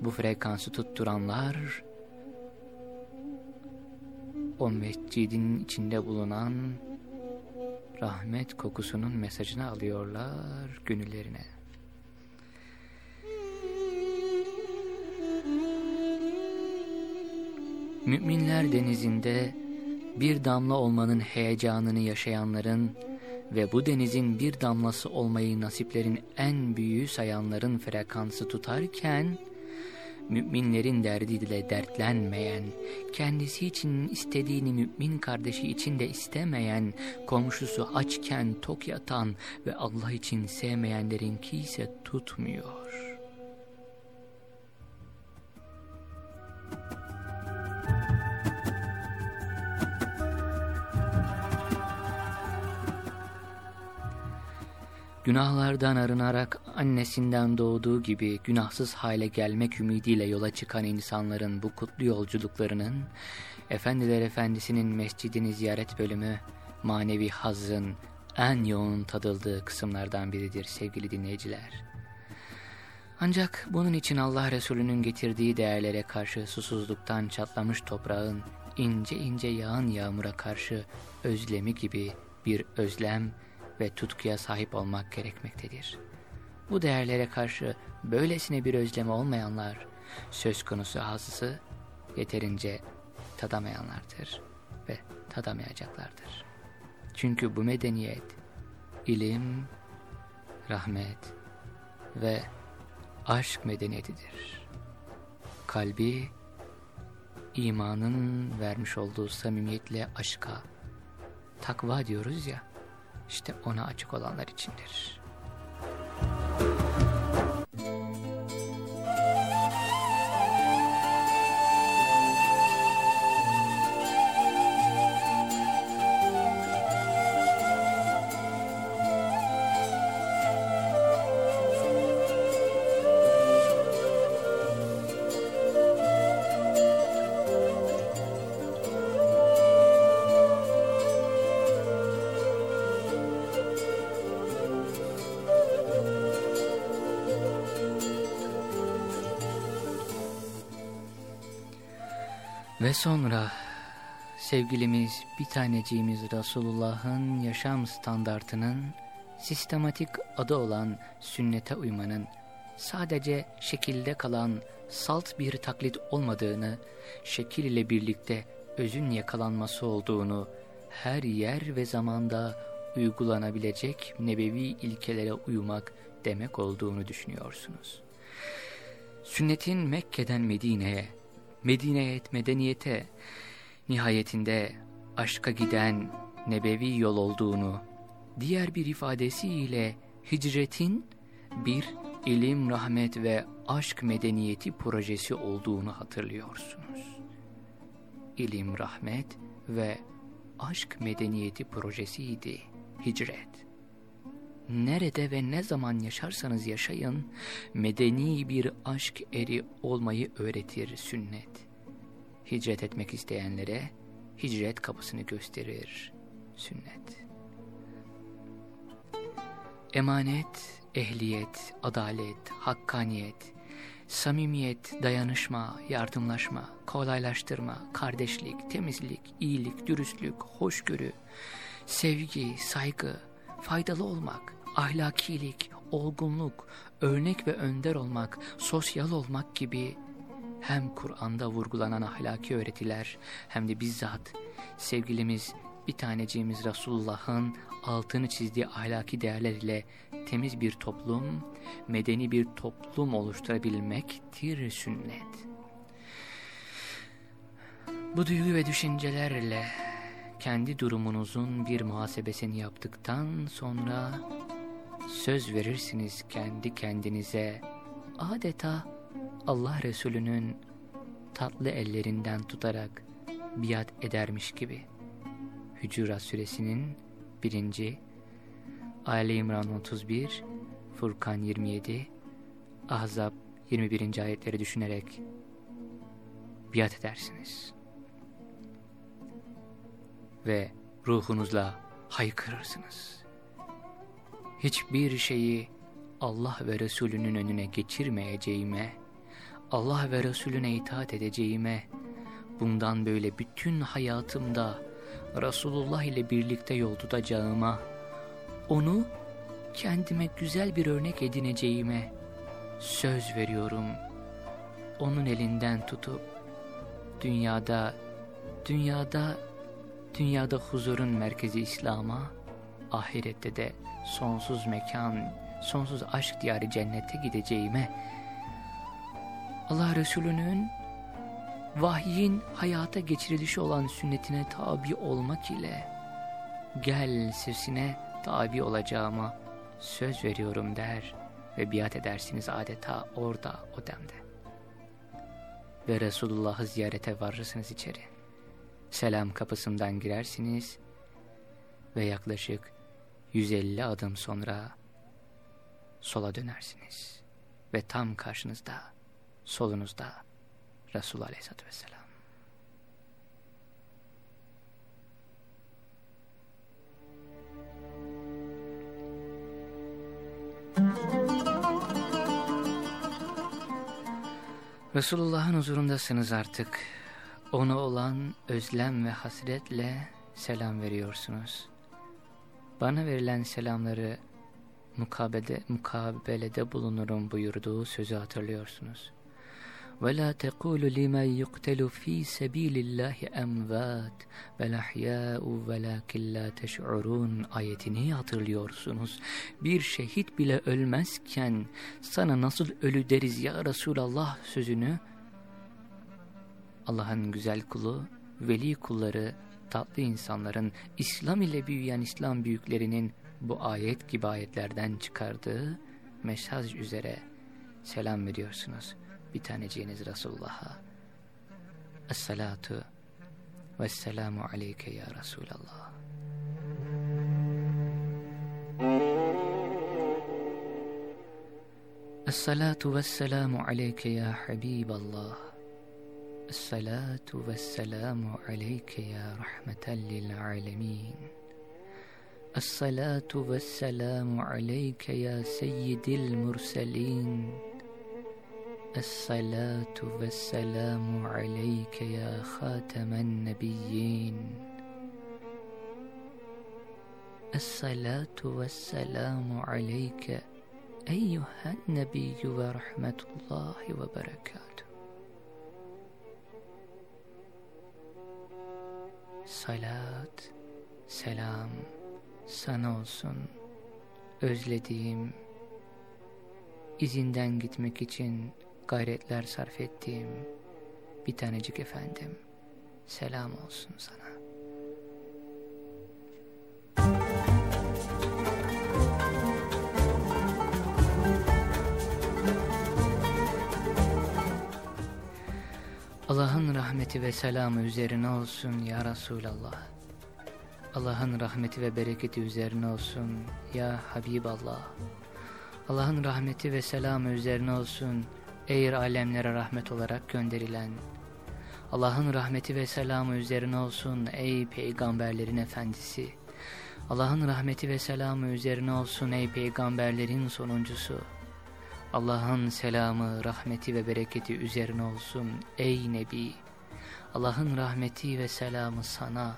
Bu frekansı tutturanlar, o mescidin içinde bulunan rahmet kokusunun mesajını alıyorlar gönüllerine. Müminler denizinde bir damla olmanın heyecanını yaşayanların ve bu denizin bir damlası olmayı nasiplerin en büyüğü sayanların frekansı tutarken, müminlerin derdiyle dertlenmeyen, kendisi için istediğini mümin kardeşi için de istemeyen, komşusu açken tok yatan ve Allah için sevmeyenlerinki ise tutmuyor. Günahlardan arınarak annesinden doğduğu gibi günahsız hale gelmek ümidiyle yola çıkan insanların bu kutlu yolculuklarının, Efendiler Efendisi'nin mescidini ziyaret bölümü, manevi hazın en yoğun tadıldığı kısımlardan biridir sevgili dinleyiciler. Ancak bunun için Allah Resulü'nün getirdiği değerlere karşı susuzluktan çatlamış toprağın ince ince yağan yağmura karşı özlemi gibi bir özlem ve tutkuya sahip olmak gerekmektedir. Bu değerlere karşı böylesine bir özlemi olmayanlar, söz konusu hazzı yeterince tadamayanlardır ve tadamayacaklardır. Çünkü bu medeniyet, ilim, rahmet ve aşk medeniyetidir. Kalbi, imanın vermiş olduğu samimiyetle aşka, takva diyoruz ya, işte ona açık olanlar içindir. Sonra sevgilimiz bir taneciğimiz Resulullah'ın yaşam standartının sistematik adı olan sünnete uymanın sadece şekilde kalan salt bir taklit olmadığını, şekil ile birlikte özün yakalanması olduğunu, her yer ve zamanda uygulanabilecek nebevi ilkelere uymak demek olduğunu düşünüyorsunuz. Sünnetin Mekke'den Medine'ye, Medine'ye, medeniyete, nihayetinde aşka giden nebevi yol olduğunu, diğer bir ifadesiyle hicretin bir ilim, rahmet ve aşk medeniyeti projesi olduğunu hatırlıyorsunuz. İlim, rahmet ve aşk medeniyeti projesiydi hicret. Nerede ve ne zaman yaşarsanız yaşayın, medeni bir aşk eri olmayı öğretir sünnet. Hicret etmek isteyenlere hicret kapısını gösterir sünnet. Emanet, ehliyet, adalet, hakkaniyet, samimiyet, dayanışma, yardımlaşma, kolaylaştırma, kardeşlik, temizlik, iyilik, dürüstlük, hoşgörü, sevgi, saygı, faydalı olmak, ahlakilik, olgunluk, örnek ve önder olmak, sosyal olmak gibi hem Kur'an'da vurgulanan ahlaki öğretiler hem de bizzat sevgilimiz bir taneciğimiz Resulullah'ın altını çizdiği ahlaki değerler ile temiz bir toplum, medeni bir toplum oluşturabilmektir sünnet. Bu duygu ve düşüncelerle kendi durumunuzun bir muhasebesini yaptıktan sonra söz verirsiniz kendi kendinize adeta Allah Resulü'nün tatlı ellerinden tutarak biat edermiş gibi. Hücurat suresinin birinci, Ali İmran 31, Furkan 27, Ahzab 21. ayetleri düşünerek biat edersiniz. Ve ruhunuzla haykırırsınız. Hiçbir şeyi Allah ve Resulünün önüne geçirmeyeceğime, Allah ve Resulüne itaat edeceğime, bundan böyle bütün hayatımda Resulullah ile birlikte yol tutacağıma, onu kendime güzel bir örnek edineceğime söz veriyorum. Onun elinden tutup dünyada, dünyada, dünyada huzurun merkezi İslam'a, ahirette de sonsuz mekan, sonsuz aşk diyarı cennete gideceğime, Allah Resulü'nün vahyin hayata geçirilişi olan sünnetine tabi olmak ile gel sesine tabi olacağıma söz veriyorum der ve biat edersiniz adeta orada o demde. Ve Resulullah'ı ziyarete varırsınız içeri. Selam kapısından girersiniz ve yaklaşık 150 adım sonra sola dönersiniz. Ve tam karşınızda, solunuzda Resulullah Aleyhisselatü Vesselam. Resulullah'ın huzurundasınız artık. Ona olan özlem ve hasretle selam veriyorsunuz. Bana verilen selamları mukabede, mukabelede bulunurum buyurduğu sözü hatırlıyorsunuz. وَلَا تَقُولُ لِمَنْ يُقْتَلُ ف۪ي سَب۪يلِ اللّٰهِ اَمْوَاتٍ وَلَحْيَاءُ وَلَاكِنْ لَا تَشْعُرُونَ ayetini hatırlıyorsunuz. Bir şehit bile ölmezken sana nasıl ölü deriz ya Resulallah sözünü Allah'ın güzel kulu, veli kulları, tatlı insanların, İslam ile büyüyen İslam büyüklerinin bu ayet gibi ayetlerden çıkardığı mesaj üzere selam veriyorsunuz bir taneciğiniz Resulullah'a. Esselatu vesselamu aleyke ya Resulallah. Esselatu vesselamu aleyke ya Habiballah. الصلاة والسلام عليك يا رحمة للعالمين. الصلاة والسلام عليك يا سيد المرسلين. الصلاة والسلام عليك يا خاتم النبيين. الصلاة والسلام عليك أيها النبي ورحمة الله وبركاته. Salat, selam sana olsun. Özlediğim, izinden gitmek için gayretler sarf ettiğim bir tanecik efendim selam olsun sana. Allah'ın rahmeti ve selamı üzerine olsun ya Resulallah. Allah'ın rahmeti ve bereketi üzerine olsun ya Habiballah. Allah'ın rahmeti ve selamı üzerine olsun Ey alemlere rahmet olarak gönderilen, Allah'ın rahmeti ve selamı üzerine olsun ey peygamberlerin efendisi. Allah'ın rahmeti ve selamı üzerine olsun ey peygamberlerin sonuncusu. Allah'ın selamı, rahmeti ve bereketi üzerine olsun ey Nebi. Allah'ın rahmeti ve selamı sana,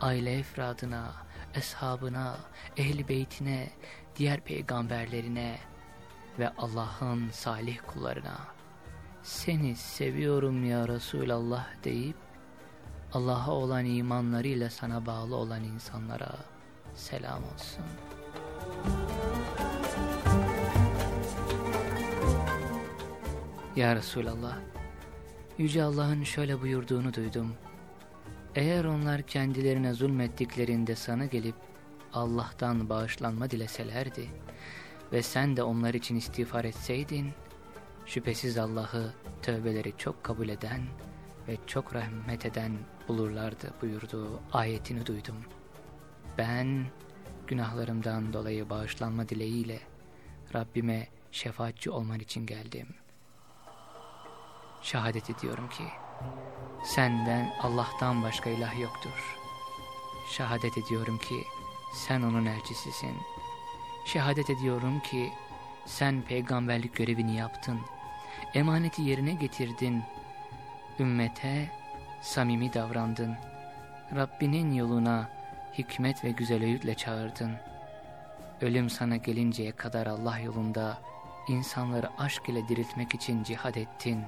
aile efradına, eshabına, ehli beytine, diğer peygamberlerine ve Allah'ın salih kullarına seni seviyorum ya Resulallah deyip Allah'a olan imanlarıyla sana bağlı olan insanlara selam olsun. Ya Resulallah, Yüce Allah'ın şöyle buyurduğunu duydum. Eğer onlar kendilerine zulmettiklerinde sana gelip Allah'tan bağışlanma dileselerdi ve sen de onlar için istiğfar etseydin, şüphesiz Allah'ı tövbeleri çok kabul eden ve çok rahmet eden bulurlardı buyurduğu ayetini duydum. Ben günahlarımdan dolayı bağışlanma dileğiyle Rabbime şefaatçi olman için geldim. Şehadet ediyorum ki senden Allah'tan başka ilah yoktur. Şehadet ediyorum ki sen onun elçisisin. Şehadet ediyorum ki sen peygamberlik görevini yaptın. Emaneti yerine getirdin. Ümmete samimi davrandın. Rabbinin yoluna hikmet ve güzel öğütle çağırdın. Ölüm sana gelinceye kadar Allah yolunda insanları aşk ile diriltmek için cihad ettin.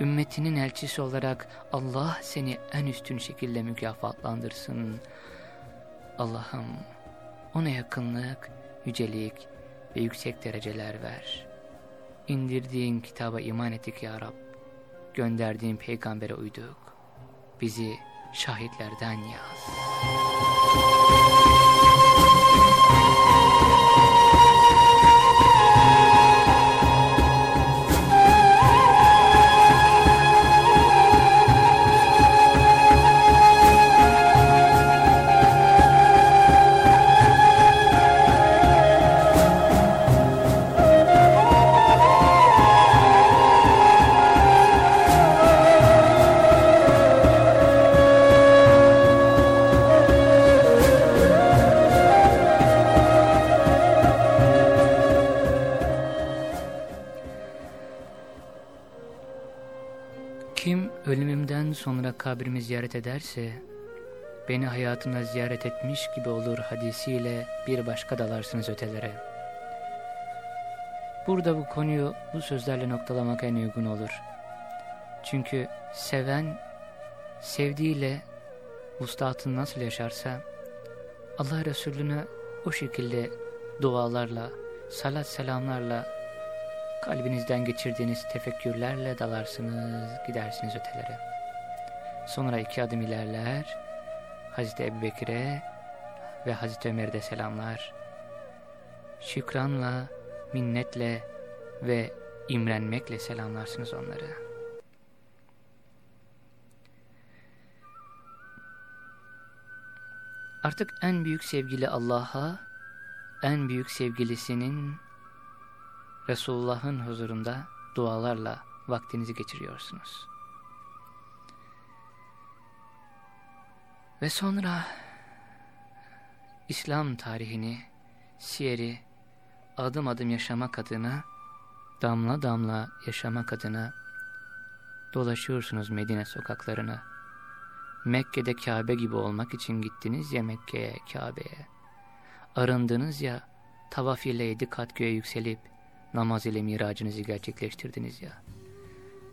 Ümmetinin elçisi olarak Allah seni en üstün şekilde mükafatlandırsın. Allah'ım ona yakınlık, yücelik ve yüksek dereceler ver. İndirdiğin kitaba iman ettik ya Rab. Gönderdiğin peygambere uyduk. Bizi şahitlerden yaz. sonra kabrimi ziyaret ederse, beni hayatımda ziyaret etmiş gibi olur hadisiyle bir başka dalarsınız ötelere. Burada bu konuyu bu sözlerle noktalamak en uygun olur. Çünkü seven, sevdiğiyle vustatını nasıl yaşarsa, Allah Resulüne o şekilde dualarla, salat selamlarla, kalbinizden geçirdiğiniz tefekkürlerle dalarsınız, gidersiniz ötelere. Sonra iki adım ilerler. Hazreti Ebu Bekir'e ve Hazreti Ömer'de selamlar. Şükranla, minnetle ve imrenmekle selamlarsınız onları. Artık en büyük sevgili Allah'a, en büyük sevgilisinin Resulullah'ın huzurunda dualarla vaktinizi geçiriyorsunuz. Ve sonra İslam tarihini, siyeri adım adım yaşamak adına, damla damla yaşamak adına dolaşıyorsunuz Medine sokaklarına. Mekke'de Kabe gibi olmak için gittiniz ya Mekke'ye, Kabe'ye. Arındınız ya tavaf ile yedi kat göğe yükselip namaz ile miracınızı gerçekleştirdiniz ya.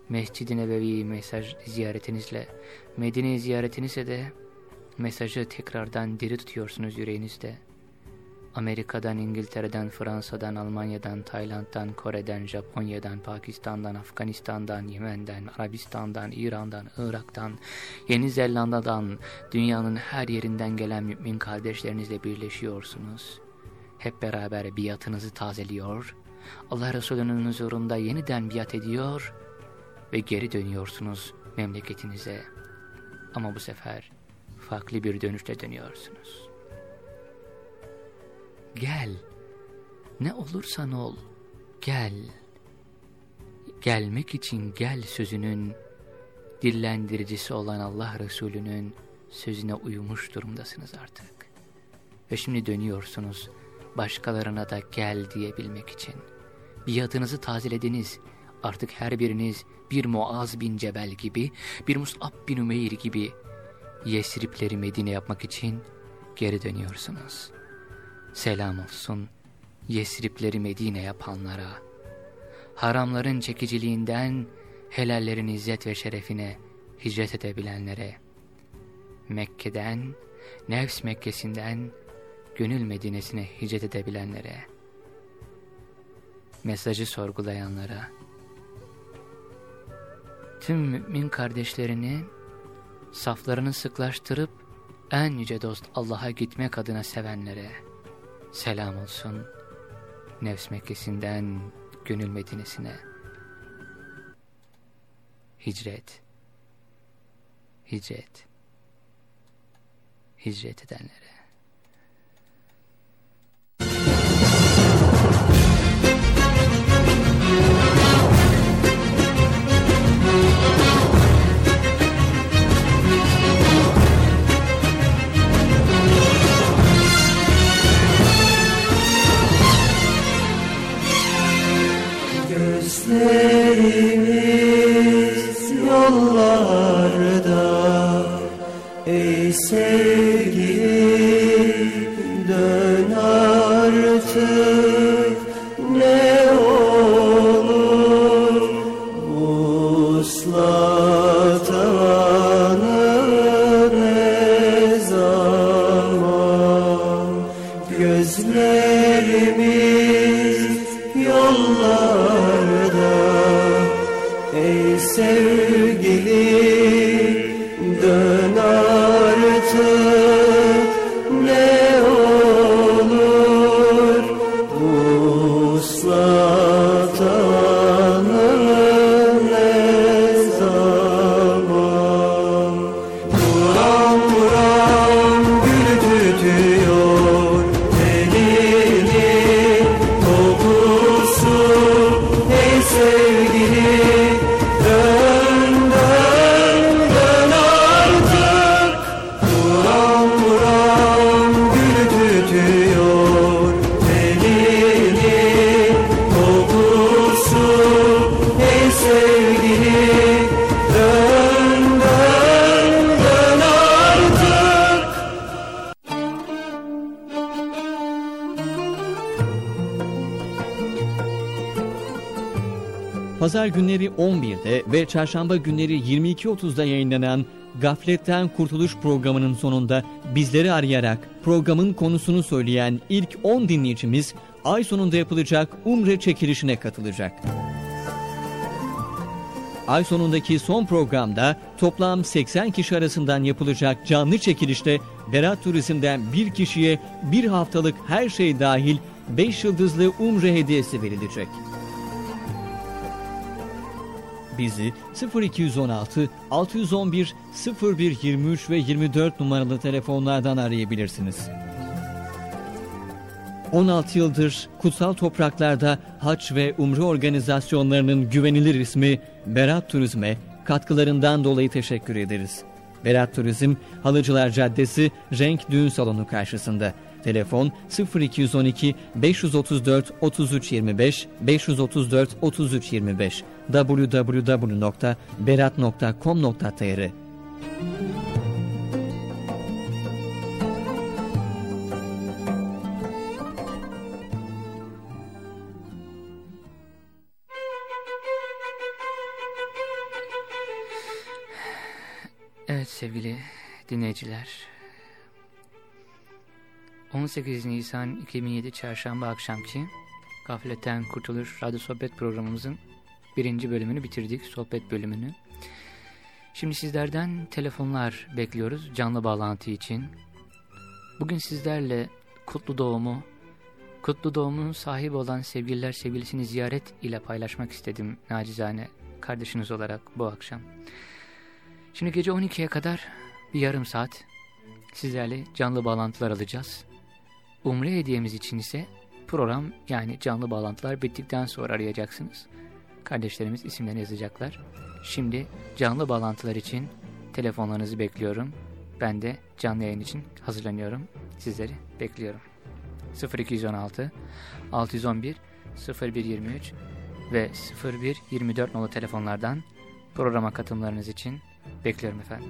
Mescid-i Nebevi mesaj ziyaretinizle, Medine ziyaretinizle de mesajı tekrardan diri tutuyorsunuz yüreğinizde. Amerika'dan, İngiltere'den, Fransa'dan, Almanya'dan, Tayland'dan, Kore'den, Japonya'dan, Pakistan'dan, Afganistan'dan, Yemen'den, Arabistan'dan, İran'dan, Irak'tan, Yeni Zelanda'dan, dünyanın her yerinden gelen mümin kardeşlerinizle birleşiyorsunuz. Hep beraber biatınızı tazeliyor, Allah Resulü'nün huzurunda yeniden biat ediyor ve geri dönüyorsunuz memleketinize. Ama bu sefer farklı bir dönüşle dönüyorsunuz. Gel, ne olursan ol, gel. Gelmek için gel sözünün, dillendiricisi olan Allah Resulü'nün sözüne uyumuş durumdasınız artık. Ve şimdi dönüyorsunuz başkalarına da gel diyebilmek için. Biatınızı tazelediniz, artık her biriniz bir Muaz bin Cebel gibi, bir Mus'ab bin Ümeyr gibi Yesripleri Medine yapmak için geri dönüyorsunuz. Selam olsun Yesripleri Medine yapanlara. Haramların çekiciliğinden helallerin izzet ve şerefine hicret edebilenlere. Mekke'den, Nefs Mekke'sinden gönül Medine'sine hicret edebilenlere, mesajı sorgulayanlara, tüm mümin kardeşlerini saflarını sıklaştırıp en yüce dost Allah'a gitmek adına sevenlere selam olsun. Nefs Mekkesi'nden gönül Medine'sine hicret, hicret, hicret edenlere. Gözlerimiz yollarda. Ey sevgili 11'de ve çarşamba günleri 22.30'da yayınlanan Gafletten Kurtuluş programının sonunda bizleri arayarak programın konusunu söyleyen ilk 10 dinleyicimiz ay sonunda yapılacak Umre çekilişine katılacak. Ay sonundaki son programda toplam 80 kişi arasından yapılacak canlı çekilişte Berat Turizm'den bir kişiye bir haftalık her şey dahil 5 yıldızlı Umre hediyesi verilecek. Bizi 0216 611 01 23 ve 24 numaralı telefonlardan arayabilirsiniz. 16 yıldır kutsal topraklarda haç ve umre organizasyonlarının güvenilir ismi Berat Turizm'e katkılarından dolayı teşekkür ederiz. Berat Turizm, Halıcılar Caddesi, Renk Düğün Salonu karşısında. Telefon 0212 534 3325 534 3325 www.berat.com.tr Evet sevgili dinleyiciler. 18 Nisan 2007 Çarşamba akşamki Gafletten Kurtuluş Radyo Sohbet programımızın birinci bölümünü bitirdik. Sohbet bölümünü. Şimdi sizlerden telefonlar bekliyoruz canlı bağlantı için. Bugün sizlerle kutlu doğumu, kutlu doğumun sahibi olan sevgililer sevgilisini ziyaret ile paylaşmak istedim nacizane kardeşiniz olarak bu akşam. Şimdi gece 12'ye kadar bir yarım saat sizlerle canlı bağlantılar alacağız. Umre hediyemiz için ise program yani canlı bağlantılar bittikten sonra arayacaksınız. Kardeşlerimiz isimlerini yazacaklar. Şimdi canlı bağlantılar için telefonlarınızı bekliyorum. Ben de canlı yayın için hazırlanıyorum. Sizleri bekliyorum. 0216 611 0123 ve 0124 nolu telefonlardan programa katılımlarınız için bekliyorum efendim.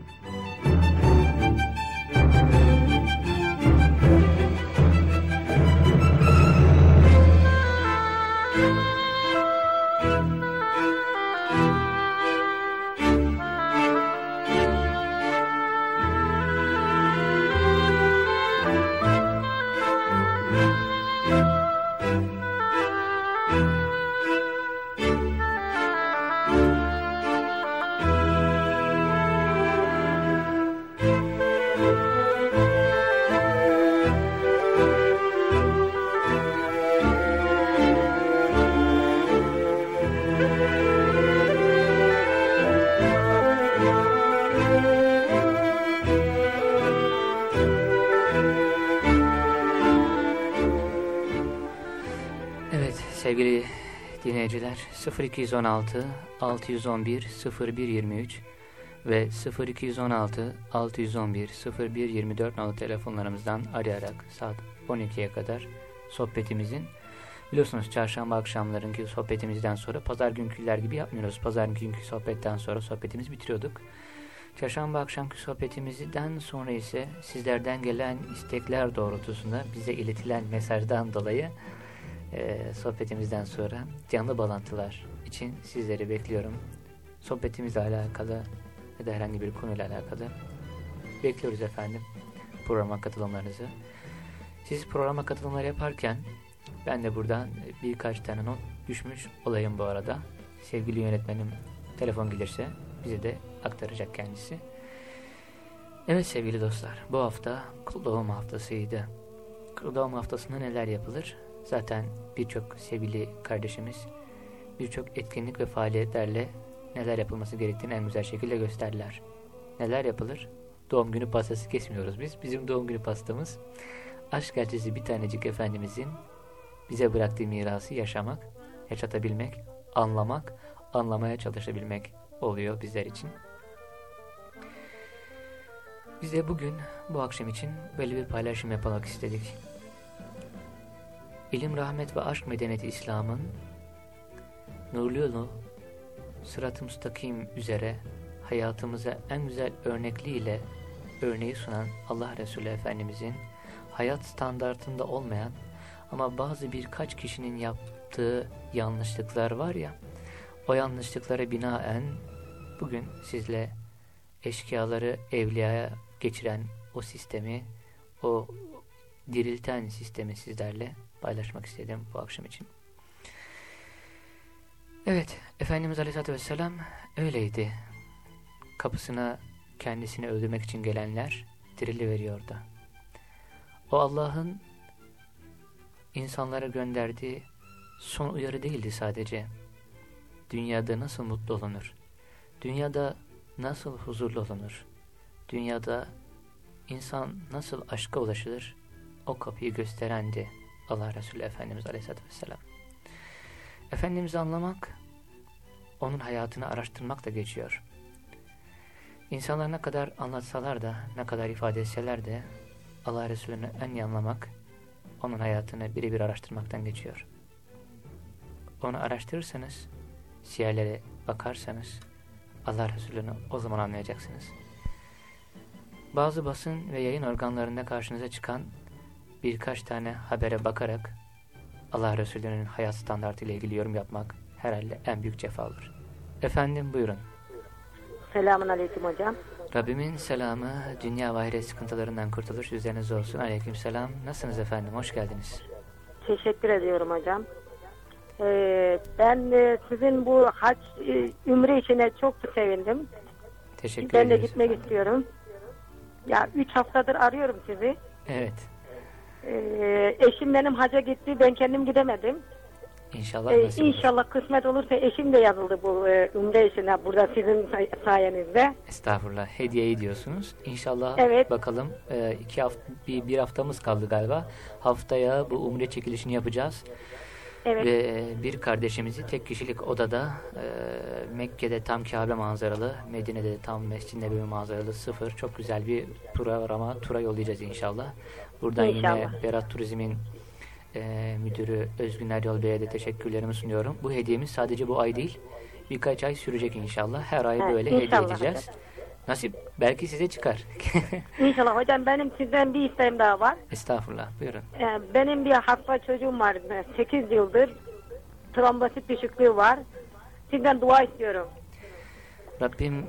0216 611 0123 ve 0216 611 0124 nolu telefonlarımızdan arayarak saat 12'ye kadar sohbetimizin biliyorsunuz çarşamba akşamlarınki sohbetimizden sonra pazar günküler gibi yapmıyoruz. Pazar günkü sohbetten sonra sohbetimizi bitiriyorduk. Çarşamba akşamki sohbetimizden sonra ise sizlerden gelen istekler doğrultusunda bize iletilen mesajdan dolayı e, sohbetimizden sonra canlı bağlantılar için sizleri bekliyorum. Sohbetimizle alakalı ya da herhangi bir konuyla alakalı bekliyoruz efendim programa katılımlarınızı. Siz programa katılımlar yaparken ben de buradan birkaç tane not düşmüş olayım bu arada. Sevgili yönetmenim telefon gelirse bize de aktaracak kendisi. Evet sevgili dostlar bu hafta kul doğum haftasıydı. Kul doğum haftasında neler yapılır? Zaten birçok sevgili kardeşimiz birçok etkinlik ve faaliyetlerle neler yapılması gerektiğini en güzel şekilde gösterdiler. Neler yapılır? Doğum günü pastası kesmiyoruz biz. Bizim doğum günü pastamız aşk elçisi bir tanecik Efendimizin bize bıraktığı mirası yaşamak, yaşatabilmek, anlamak, anlamaya çalışabilmek oluyor bizler için. Biz de bugün bu akşam için böyle bir paylaşım yapmak istedik. İlim, rahmet ve aşk medeniyeti İslam'ın nurlu yolu sırat-ı müstakim üzere hayatımıza en güzel örnekliğiyle örneği sunan Allah Resulü Efendimizin hayat standartında olmayan ama bazı birkaç kişinin yaptığı yanlışlıklar var ya o yanlışlıklara binaen bugün sizle eşkıyaları evliyaya geçiren o sistemi o dirilten sistemi sizlerle paylaşmak istedim bu akşam için. Evet, Efendimiz Aleyhisselatü Vesselam öyleydi. Kapısına kendisini öldürmek için gelenler dirili veriyordu. O Allah'ın insanlara gönderdiği son uyarı değildi sadece. Dünyada nasıl mutlu olunur? Dünyada nasıl huzurlu olunur? Dünyada insan nasıl aşka ulaşılır? O kapıyı gösterendi Allah Resulü Efendimiz Aleyhisselatü Vesselam. Efendimiz'i anlamak, onun hayatını araştırmak da geçiyor. İnsanlar ne kadar anlatsalar da, ne kadar ifade etseler de Allah Resulü'nü en iyi anlamak, onun hayatını birebir araştırmaktan geçiyor. Onu araştırırsanız, siyerlere bakarsanız, Allah Resulü'nü o zaman anlayacaksınız. Bazı basın ve yayın organlarında karşınıza çıkan birkaç tane habere bakarak Allah Resulü'nün hayat standartı ile ilgili yorum yapmak herhalde en büyük cefa olur. Efendim buyurun. Selamun Aleyküm hocam. Rabbimin selamı, dünya ve ahiret sıkıntılarından kurtuluş üzerinize olsun. Aleyküm selam. Nasılsınız efendim? Hoş geldiniz. Teşekkür ediyorum hocam. Ee, ben e, sizin bu hac e, ümre işine çok sevindim. Teşekkür ben de gitmek istiyorum. Ya üç haftadır arıyorum sizi. Evet. Ee, eşim benim haca gitti. Ben kendim gidemedim. İnşallah Ee, nasip olur. inşallah kısmet olursa eşim de yazıldı bu e, ümre işine burada sizin say- sayenizde. Estağfurullah. Hediyeyi diyorsunuz. İnşallah Evet. bakalım e, iki hafta, bir, bir haftamız kaldı galiba. Haftaya bu umre çekilişini yapacağız. Evet. Ve e, bir kardeşimizi tek kişilik odada e, Mekke'de tam Kabe manzaralı, Medine'de tam Mescid-i Nebevi manzaralı sıfır çok güzel bir programa, tura yollayacağız inşallah. Buradan yine İnşallah. Berat Turizm'in e, müdürü Özgün Eryol Bey'e de teşekkürlerimi sunuyorum. Bu hediyemiz sadece bu ay değil, birkaç ay sürecek inşallah. Her ay Evet, böyle hediye edeceğiz. Nasip belki size çıkar. İnşallah hocam benim sizden bir isteğim daha var. Estağfurullah. Buyurun. Ee, benim bir hasta çocuğum var. 8 yıldır trombosit düşüklüğü var. Sizden dua istiyorum. Rabbim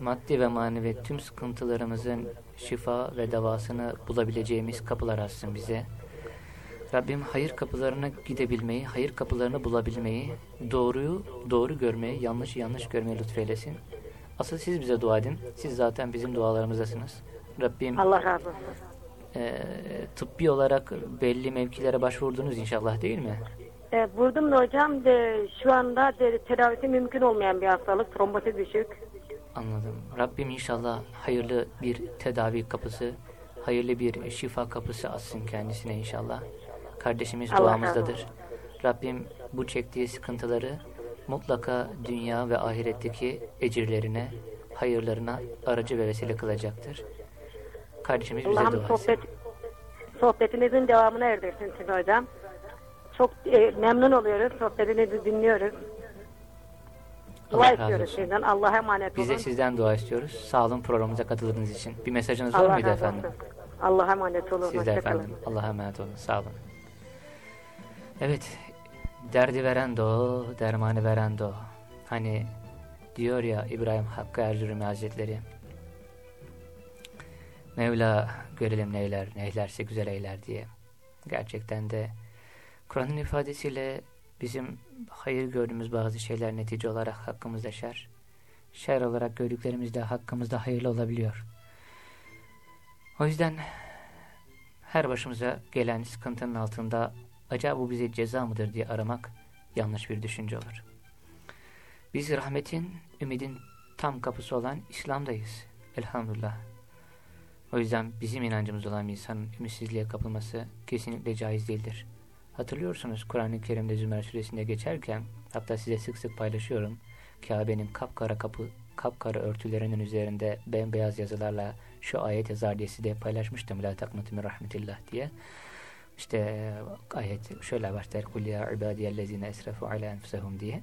maddi ve manevi tüm sıkıntılarımızın şifa ve davasını bulabileceğimiz kapılar açsın bize. Rabbim hayır kapılarına gidebilmeyi, hayır kapılarını bulabilmeyi, doğruyu doğru görmeyi, yanlışı yanlış görmeyi lütfeylesin. Asıl siz bize dua edin. Siz zaten bizim dualarımızdasınız. Rabbim Allah razı olsun. e, tıbbi olarak belli mevkilere başvurdunuz inşallah değil mi? E, vurdum da hocam de, şu anda de, tedavisi mümkün olmayan bir hastalık. Trombosit düşük. Anladım. Rabbim inşallah hayırlı bir tedavi kapısı, hayırlı bir şifa kapısı açsın kendisine inşallah. Kardeşimiz Allah duamızdadır. Rabbim bu çektiği sıkıntıları mutlaka dünya ve ahiretteki ecirlerine, hayırlarına aracı ve vesile kılacaktır. Kardeşimiz bize dua sohbet, etsin. sohbetinizin devamını erdirsin sizi hocam. Çok e, memnun oluyoruz. Sohbetinizi dinliyoruz. Dua Allah istiyoruz sizden. Allah'a emanet Biz olun. de sizden dua istiyoruz. Sağ olun programımıza katıldığınız için. Bir mesajınız var Allah mıydı razı efendim? Allah'a emanet olun. Siz de efendim. Allah'a emanet olun. Sağ olun. Evet. Derdi veren de o, dermanı veren de o. Hani diyor ya İbrahim Hakkı Erzurumi Hazretleri. Mevla görelim neyler, neylerse güzel eyler diye. Gerçekten de Kur'an'ın ifadesiyle bizim hayır gördüğümüz bazı şeyler netice olarak hakkımızda şer. Şer olarak gördüklerimiz de hakkımızda hayırlı olabiliyor. O yüzden her başımıza gelen sıkıntının altında acaba bu bize ceza mıdır diye aramak yanlış bir düşünce olur. Biz rahmetin, ümidin tam kapısı olan İslam'dayız. Elhamdülillah. O yüzden bizim inancımız olan bir insanın ümitsizliğe kapılması kesinlikle caiz değildir. Hatırlıyorsunuz Kur'an-ı Kerim'de Zümer suresinde geçerken hatta size sık sık paylaşıyorum. Kabe'nin kapkara kapı kapkara örtülerinin üzerinde bembeyaz yazılarla şu ayet yazar diye size paylaşmıştım. La taknatu min rahmetillah diye. İşte ayet şöyle başlar. Kul ya ibadiyellezine esrafu ala enfusehum diye.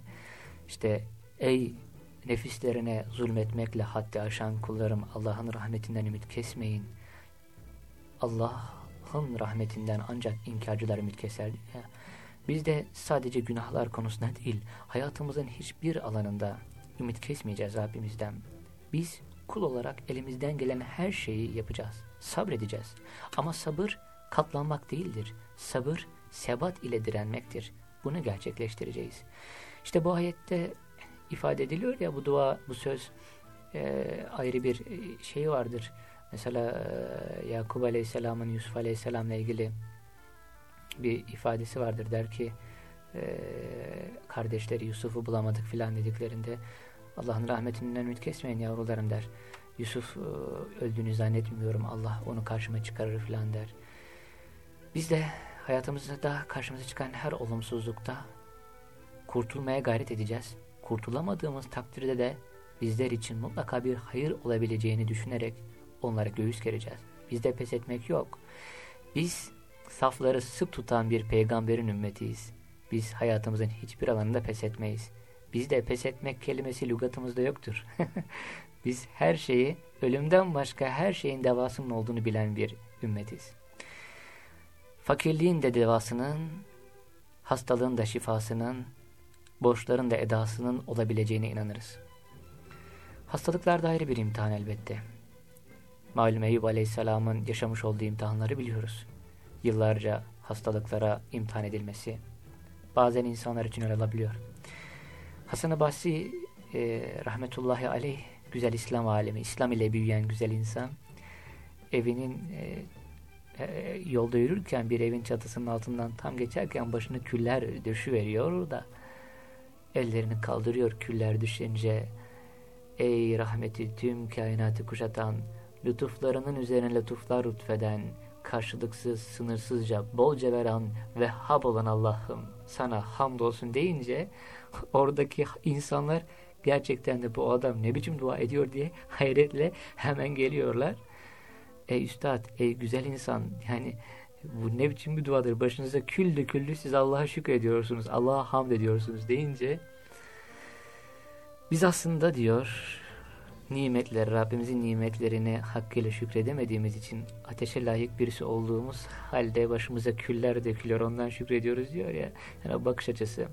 İşte ey nefislerine zulmetmekle haddi aşan kullarım Allah'ın rahmetinden ümit kesmeyin. Allah'ın rahmetinden ancak inkarcılar ümit keser. Biz de sadece günahlar konusunda değil, hayatımızın hiçbir alanında ümit kesmeyeceğiz Rabbimizden. Biz kul olarak elimizden gelen her şeyi yapacağız. Sabredeceğiz. Ama sabır katlanmak değildir. Sabır sebat ile direnmektir. Bunu gerçekleştireceğiz. İşte bu ayette ifade ediliyor ya bu dua, bu söz e, ayrı bir şey vardır. Mesela e, Yakup Aleyhisselam'ın Yusuf Aleyhisselam'la ilgili bir ifadesi vardır. Der ki e, kardeşleri Yusuf'u bulamadık filan dediklerinde Allah'ın rahmetinden ümit kesmeyin yavrularım der. Yusuf e, öldüğünü zannetmiyorum. Allah onu karşıma çıkarır filan der. Biz de hayatımızda karşımıza çıkan her olumsuzlukta kurtulmaya gayret edeceğiz. Kurtulamadığımız takdirde de bizler için mutlaka bir hayır olabileceğini düşünerek onlara göğüs gereceğiz. Bizde pes etmek yok. Biz safları sık tutan bir peygamberin ümmetiyiz. Biz hayatımızın hiçbir alanında pes etmeyiz. Bizde pes etmek kelimesi lügatımızda yoktur. Biz her şeyi, ölümden başka her şeyin devasının olduğunu bilen bir ümmetiz. Fakirliğin de devasının, hastalığın da şifasının, borçların da edasının olabileceğine inanırız. Hastalıklar da ayrı bir imtihan elbette. Malum Eyüp Aleyhisselam'ın yaşamış olduğu imtihanları biliyoruz. Yıllarca hastalıklara imtihan edilmesi bazen insanlar için öyle olabiliyor. Hasan-ı Basri e, rahmetullahi aleyh güzel İslam alemi, İslam ile büyüyen güzel insan evinin e, e, yolda yürürken bir evin çatısının altından tam geçerken başını küller düşüveriyor da ellerini kaldırıyor küller düşünce ey rahmeti tüm kainatı kuşatan lütuflarının üzerine lütuflar lütfeden karşılıksız, sınırsızca, bolca veren ve hab olan Allah'ım sana hamdolsun deyince oradaki insanlar gerçekten de bu adam ne biçim dua ediyor diye hayretle hemen geliyorlar. Ey üstad, ey güzel insan yani bu ne biçim bir duadır başınıza kül döküldü siz Allah'a şükür ediyorsunuz Allah'a hamd ediyorsunuz deyince biz aslında diyor nimetler, Rabbimizin nimetlerini hakkıyla şükredemediğimiz için ateşe layık birisi olduğumuz halde başımıza küller dökülüyor ondan şükrediyoruz diyor ya. Yani bakış açısı.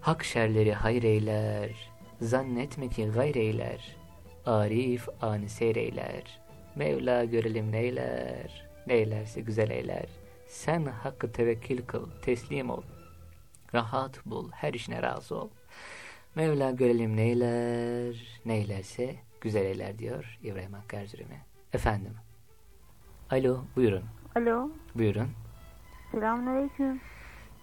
Hak şerleri hayır eyler, zannetme ki gayr eyler, arif ani seyreyler, Mevla görelim neyler, neylerse güzel eyler. Sen hakkı tevekkül kıl, teslim ol, rahat bul, her işine razı ol. Mevla görelim neyler, neylerse güzel eyler diyor İbrahim Hakkı Erzurumi. Efendim. Alo, buyurun. Alo, Buyurun. selamünaleyküm.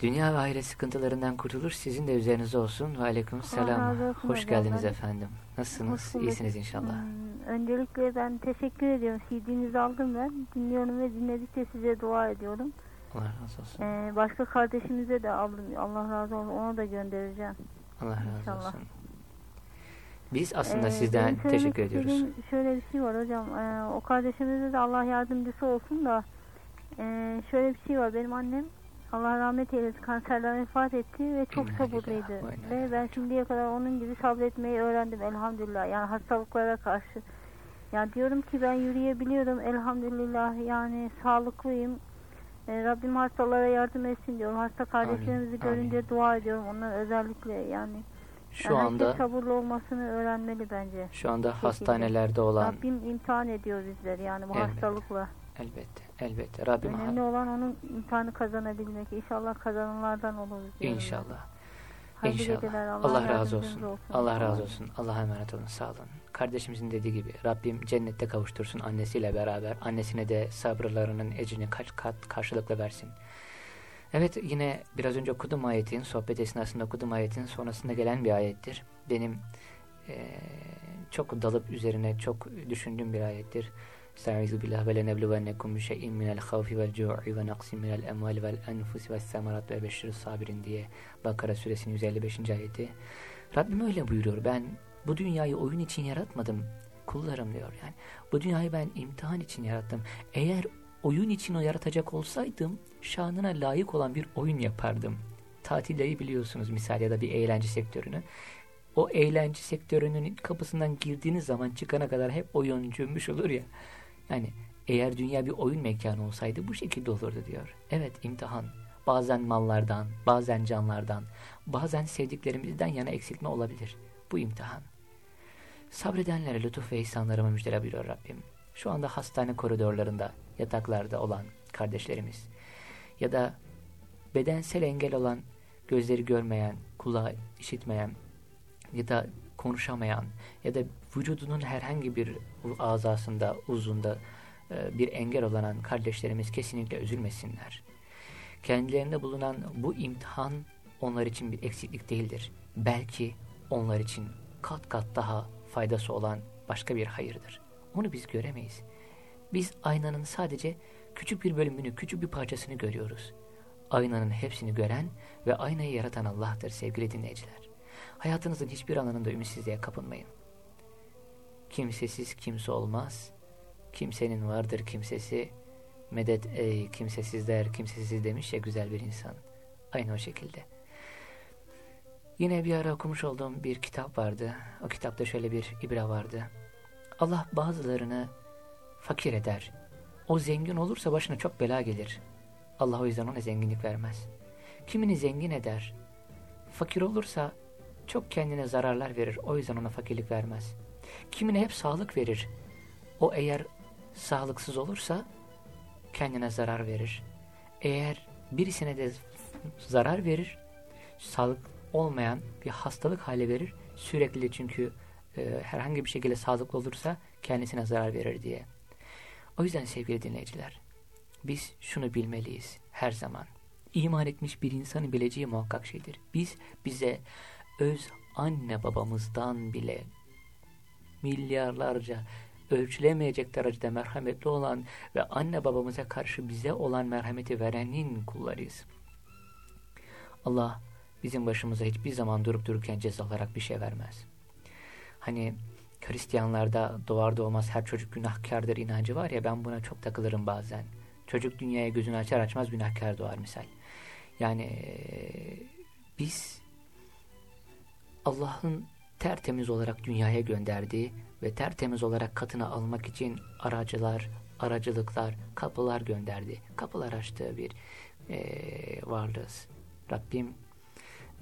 Dünya ve ahiret sıkıntılarından kurtulur. Sizin de üzerinize olsun. Ve aleyküm selam. Hoş geldiniz Ben- efendim. Nasılsınız? Hoş. İyisiniz inşallah. Hmm, öncelikle ben teşekkür ediyorum. CD'nizi aldım ben. Dinliyorum ve dinledikçe size dua ediyorum. Allah razı olsun. Ee, başka kardeşimize de aldım. Allah razı olsun. Ona da göndereceğim. Allah razı İnşallah. olsun. Biz aslında Ee, sizden benim teşekkür ediyoruz. Şöyle bir şey var hocam. Ee, o kardeşimize de Allah yardımcısı olsun da ee, şöyle bir şey var. Benim annem Allah rahmet eylesin kanserden vefat etti ve çok İnna sabırlıydı. lillahi Ve ben şimdiye kadar onun gibi sabretmeyi öğrendim elhamdülillah. Yani hastalıklara karşı. Yani diyorum ki ben yürüyebiliyorum elhamdülillah. Yani sağlıklıyım. Ee, Rabbim hastalara yardım etsin diyorum. Hasta kardeşlerimizi Amin, görünce dua ediyorum. Onlar özellikle yani. Şu yani anda sabırlı olmasını öğrenmeli bence. şu anda şekilde. hastanelerde olan Rabbim imtihan ediyor bizleri yani bu Evet. hastalıkla. elbette elbette Rabbim Önemli olan onun imtihanı kazanabilmek. İnşallah kazananlardan oluruz. inşallah. İnşallah. geceler. Allah, razı yardımcınız olsun. Allah razı olsun. Allah'a emanet olun. Sağ olun. Kardeşimizin dediği gibi Rabbim cennette kavuştursun annesiyle beraber. Annesine de sabırlarının ecrini kaç kat karşılıklı versin. Evet yine biraz önce okudum ayetin, sohbet esnasında okudum ayetin sonrasında gelen bir ayettir. Benim eee, çok dalıp üzerine çok düşündüğüm bir ayettir. Estaizu billah ve lenebluvennekum şey'in minel havfi vel cu'i ve naqsin minel emval vel enfusi ve semerat ve beşir sabirin diye Bakara suresinin 155. ayeti. Rabbim öyle buyuruyor. Ben bu dünyayı oyun için yaratmadım. Kullarım diyor yani. Bu dünyayı ben imtihan için yarattım. Eğer oyun için o yaratacak olsaydım şanına layık olan bir oyun yapardım. Tatilleri biliyorsunuz misal ya da bir eğlence sektörünü. O eğlence sektörünün kapısından girdiğiniz zaman çıkana kadar hep oyun cümbüş olur ya. Yani eğer dünya bir oyun mekanı olsaydı bu şekilde olurdu diyor. Evet imtihan. Bazen mallardan, bazen canlardan, bazen sevdiklerimizden yana eksiltme olabilir. Bu imtihan. Sabredenlere lütuf ve ihsanlarıma müjdele buyuruyor Rabbim. Şu anda hastane koridorlarında, yataklarda olan kardeşlerimiz ya da bedensel engel olan, gözleri görmeyen, kulağı işitmeyen ya da konuşamayan ya da vücudunun herhangi bir azasında, uzunda e, bir engel olan kardeşlerimiz kesinlikle üzülmesinler. Kendilerinde bulunan bu imtihan onlar için bir eksiklik değildir. Belki onlar için kat kat daha faydası olan başka bir hayırdır. Onu biz göremeyiz. Biz aynanın sadece küçük bir bölümünü, küçük bir parçasını görüyoruz. Aynanın hepsini gören ve aynayı yaratan Allah'tır sevgili dinleyiciler. Hayatınızın hiçbir alanında ümitsizliğe kapılmayın. Kimsesiz kimse olmaz. Kimsenin vardır kimsesi. Medet ey kimsesizler kimsesiz demiş ya güzel bir insan. Aynı o şekilde. Yine bir ara okumuş olduğum bir kitap vardı. O kitapta şöyle bir ibre vardı. Allah bazılarını fakir eder. O zengin olursa başına çok bela gelir. Allah o yüzden ona zenginlik vermez. Kimini zengin eder. Fakir olursa çok kendine zararlar verir. O yüzden ona fakirlik vermez. Kimine hep sağlık verir. O eğer sağlıksız olursa kendine zarar verir. Eğer birisine de zarar verir, sağlık olmayan bir hastalık hale verir. Sürekli çünkü e, herhangi bir şekilde sağlıklı olursa kendisine zarar verir diye. O yüzden sevgili dinleyiciler, biz şunu bilmeliyiz her zaman. İman etmiş bir insanın bileceği muhakkak şeydir. Biz bize öz anne babamızdan bile milyarlarca ölçülemeyecek derecede merhametli olan ve anne babamıza karşı bize olan merhameti verenin kullarıyız. Allah bizim başımıza hiçbir zaman durup dururken ceza olarak bir şey vermez. Hani Hristiyanlarda doğar doğmaz her çocuk günahkardır inancı var ya ben buna çok takılırım bazen. Çocuk dünyaya gözünü açar açmaz günahkar doğar misal. Yani biz Allah'ın tertemiz olarak dünyaya gönderdiği ve tertemiz olarak katına almak için aracılar, aracılıklar, kapılar gönderdi. Kapılar açtığı bir e, varlığız. Rabbim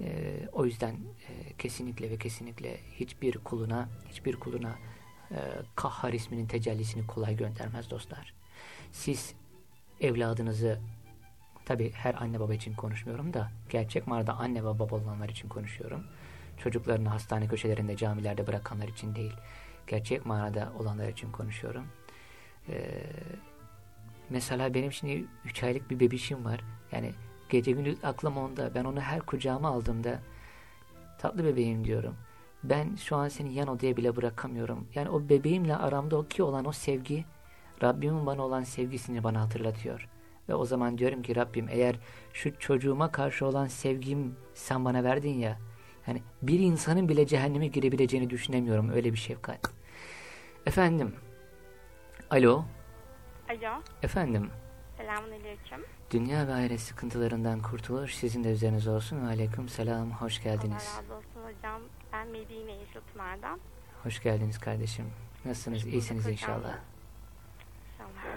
e, o yüzden e, kesinlikle ve kesinlikle hiçbir kuluna, hiçbir kuluna e, Kahhar isminin tecellisini kolay göndermez dostlar. Siz evladınızı tabi her anne baba için konuşmuyorum da gerçek manada anne ve baba olanlar için konuşuyorum. Çocuklarını hastane köşelerinde camilerde bırakanlar için değil. Gerçek manada olanlar için konuşuyorum. Ee, mesela benim şimdi 3 aylık bir bebişim var. Yani gece gündüz aklım onda. Ben onu her kucağıma aldığımda tatlı bebeğim diyorum. Ben şu an seni yan odaya bile bırakamıyorum. Yani o bebeğimle aramda o ki olan o sevgi Rabbimin bana olan sevgisini bana hatırlatıyor. Ve o zaman diyorum ki Rabbim eğer şu çocuğuma karşı olan sevgim sen bana verdin ya. Yani bir insanın bile cehenneme girebileceğini düşünemiyorum öyle bir şefkat. Efendim. Alo. Alo, Efendim. selamünaleyküm. Dünya ve ahiret sıkıntılarından kurtuluş sizin de üzerinize olsun. Aleyküm selam. Hoş Allah geldiniz. razı olsun hocam. Ben Medine Yeşilpınar'dan. Hoş geldiniz kardeşim. Nasılsınız? Hoş İyisiniz hocam. inşallah. İnşallah.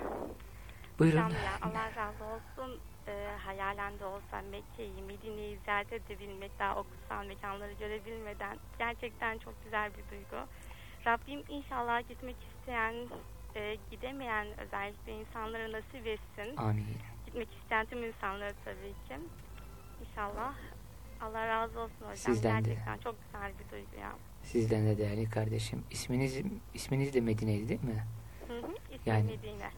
Buyurun. Hocam ya Allah razı olsun. Ee, hayalen de olsa Mekke'yi, Medine'yi ziyaret edebilmek, daha o kutsal mekanları görebilmeden gerçekten çok güzel bir duygu. Rabbim inşallah gitmek isteyen, e, gidemeyen özellikle insanlara nasip etsin. Amin. Gitmek isteyen tüm insanlara tabii ki. İnşallah. Allah razı olsun hocam. Sizden de. gerçekten çok güzel bir duygu ya. Sizden de değerli kardeşim. İsminiz isminiz de Medine'ydi değil mi? Hı hı. Yani- Medine.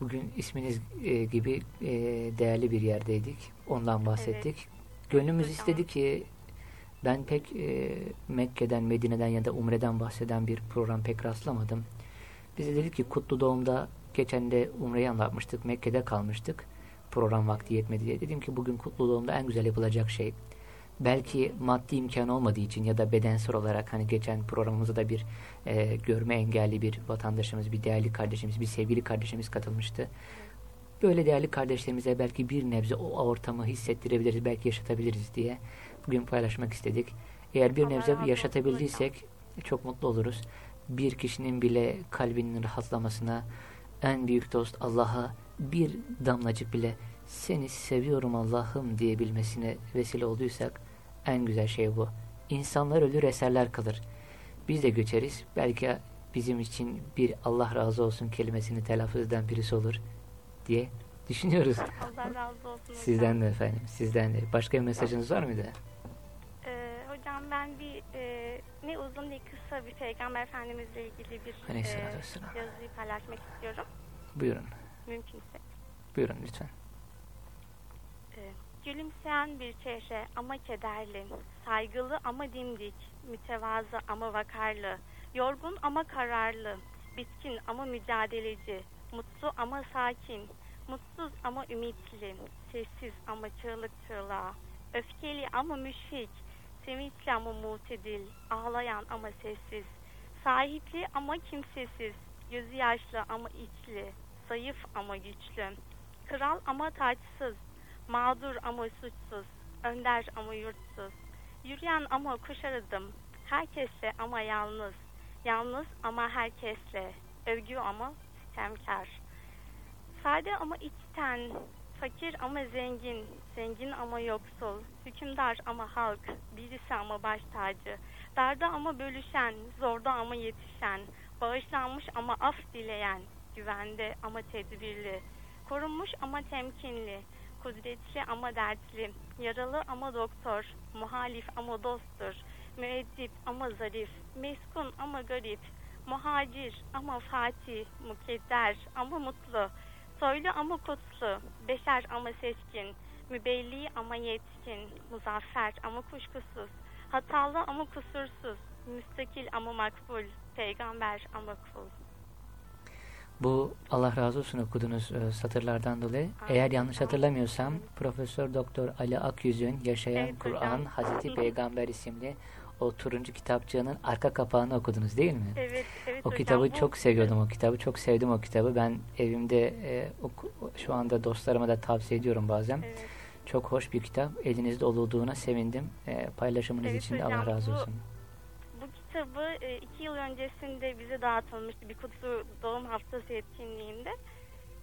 Bugün isminiz e, gibi e, değerli bir yerdeydik. Ondan bahsettik. Gönlümüz hocam. istedi ki ben pek e, Mekke'den, Medine'den ya da Umre'den bahseden bir program pek rastlamadım. Biz de dedik ki Kutlu Doğum'da geçen de Umre'yi anlatmıştık. Mekke'de kalmıştık. Program vakti yetmedi diye. Dedim ki bugün Kutlu Doğum'da en güzel yapılacak şey belki maddi imkan olmadığı için ya da bedensel olarak hani geçen programımızda da bir e, görme engelli bir vatandaşımız, bir değerli kardeşimiz, bir sevgili kardeşimiz katılmıştı. Böyle değerli kardeşlerimize belki bir nebze o ortamı hissettirebiliriz, belki yaşatabiliriz diye bugün paylaşmak istedik. Eğer bir nebze yaşatabildiysek çok mutlu oluruz. Bir kişinin bile kalbinin rahatlamasına en büyük dost Allah'a bir damlacık bile seni seviyorum Allah'ım diyebilmesine vesile olduysak en güzel şey bu. İnsanlar ölür eserler kalır. Biz de göçeriz. Belki bizim için bir Allah razı olsun kelimesini telaffuz eden birisi olur diye düşünüyoruz. Allah razı olsun hocam. Sizden de efendim. Sizden de. Başka bir mesajınız var mıydı? Ee, hocam ben bir e, ne uzun ne kısa bir Peygamber Efendimizle ilgili bir Aleyhisselatü e, yazıyı paylaşmak istiyorum. Buyurun. Mümkünse. Buyurun lütfen. Ee, gülümseyen bir çehre ama kederli, saygılı ama dimdik, mütevazı ama vakarlı, yorgun ama kararlı, bitkin ama mücadeleci, mutlu ama sakin, mutsuz ama ümitli, sessiz ama çığlık çığlığa, öfkeli ama müşfik, sevinçli ama mutedil, ağlayan ama sessiz, sahipli ama kimsesiz, gözü yaşlı ama içli, zayıf ama güçlü, kral ama taçsız, mağdur ama suçsuz, önder ama yurtsuz, yürüyen ama kuş aradım, herkesle ama yalnız, yalnız ama herkesle, övgü ama sitemkar. Sade ama içten, fakir ama zengin, zengin ama yoksul, hükümdar ama halk, birisi ama baş tacı, darda ama bölüşen, zorda ama yetişen, bağışlanmış ama af dileyen, güvende ama tedbirli, korunmuş ama temkinli, kudretli ama dertli, yaralı ama doktor, muhalif ama dosttur, müeddip ama zarif, meskun ama garip, muhacir ama fatih, mukadder ama mutlu, soylu ama kutlu, beşer ama seçkin, mübelli ama yetkin, muzaffer ama kuşkusuz, hatalı ama kusursuz, müstakil ama makbul, peygamber ama kul. Bu Allah razı olsun okuduğunuz e, satırlardan dolayı. Eğer yanlış hatırlamıyorsam Profesör Doktor Ali Akyüz'ün Yaşayan Kur'an. Hazreti Peygamber isimli o turuncu kitapçığının arka kapağını okudunuz değil mi? Evet, evet O hocam, kitabı bu- çok seviyordum o kitabı. Çok sevdim o kitabı. Ben evimde e, oku- şu anda dostlarıma da tavsiye ediyorum bazen. Evet. Çok hoş bir kitap. Elinizde olduğuna sevindim. E, paylaşımınız Evet için de Allah razı olsun. Bu kitabı e, iki yıl öncesinde bize dağıtılmıştı bir kutlu doğum haftası etkinliğinde.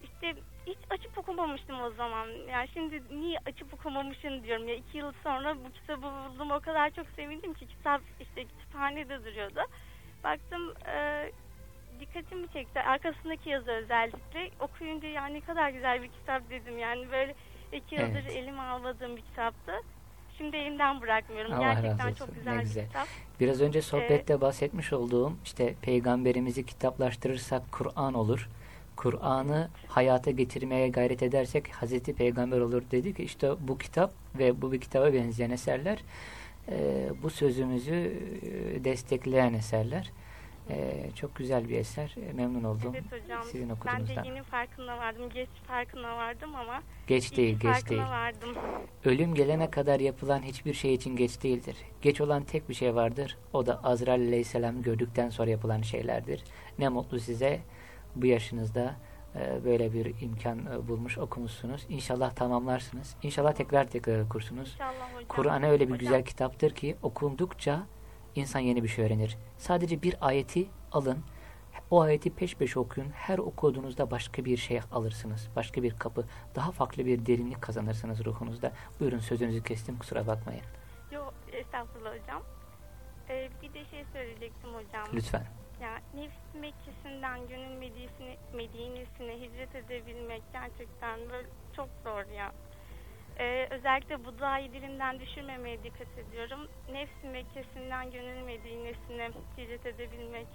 İşte hiç açıp okumamıştım o zaman. Yani şimdi niye açıp okumamışım diyorum ya. iki yıl sonra bu kitabı buldum. O kadar çok sevindim ki kitap işte kütüphanede duruyordu. Baktım e, dikkatimi çekti. Arkasındaki yazı özellikle. Okuyunca yani ne kadar güzel bir kitap dedim. Yani böyle iki yıldır Evet. elime almadığım bir kitaptı. Şimdi elimden bırakmıyorum. Allah Gerçekten razı olsun. çok Ne güzel bir güzel. kitap. Biraz önce sohbette bahsetmiş olduğum işte peygamberimizi kitaplaştırırsak Kur'an olur. Kur'an'ı hayata getirmeye gayret edersek Hazreti Peygamber olur dedik. İşte bu kitap ve bu bir kitaba benzeyen eserler e, bu sözümüzü e, destekleyen eserler. Ee, çok güzel bir eser. Ee, Memnun oldum Evet hocam. sizin Ben de okuduğunuzdan. yeni farkına vardım. Geç farkına vardım ama Geç değil, geç değil. vardım. Ölüm gelene kadar yapılan hiçbir şey için geç değildir. Geç olan tek bir şey vardır. O da Azrail Aleyhisselam gördükten sonra yapılan şeylerdir. Ne mutlu size bu yaşınızda e, böyle bir imkan e, bulmuş okumuşsunuz. İnşallah tamamlarsınız. İnşallah tekrar tekrar okursunuz. İnşallah hocam. Kur'an öyle bir Hocam, güzel kitaptır ki okundukça insan yeni bir şey öğrenir. Sadece bir ayeti alın, o ayeti peş peşe okuyun. Her okuduğunuzda başka bir şey alırsınız. Başka bir kapı, daha farklı bir derinlik kazanırsınız ruhunuzda. Buyurun sözünüzü kestim kusura bakmayın. Yok estağfurullah hocam. Ee, bir de şey söyleyecektim hocam. Lütfen. Ya nefs Mekkesi'nden gönül Medine'sine, Medine'sine hicret edebilmek gerçekten böyle çok zor ya. Ee, özellikle bu duayı dilimden düşürmemeye dikkat ediyorum. Nefs Mekkesi'nden gönül Medine'sine hicret edebilmek.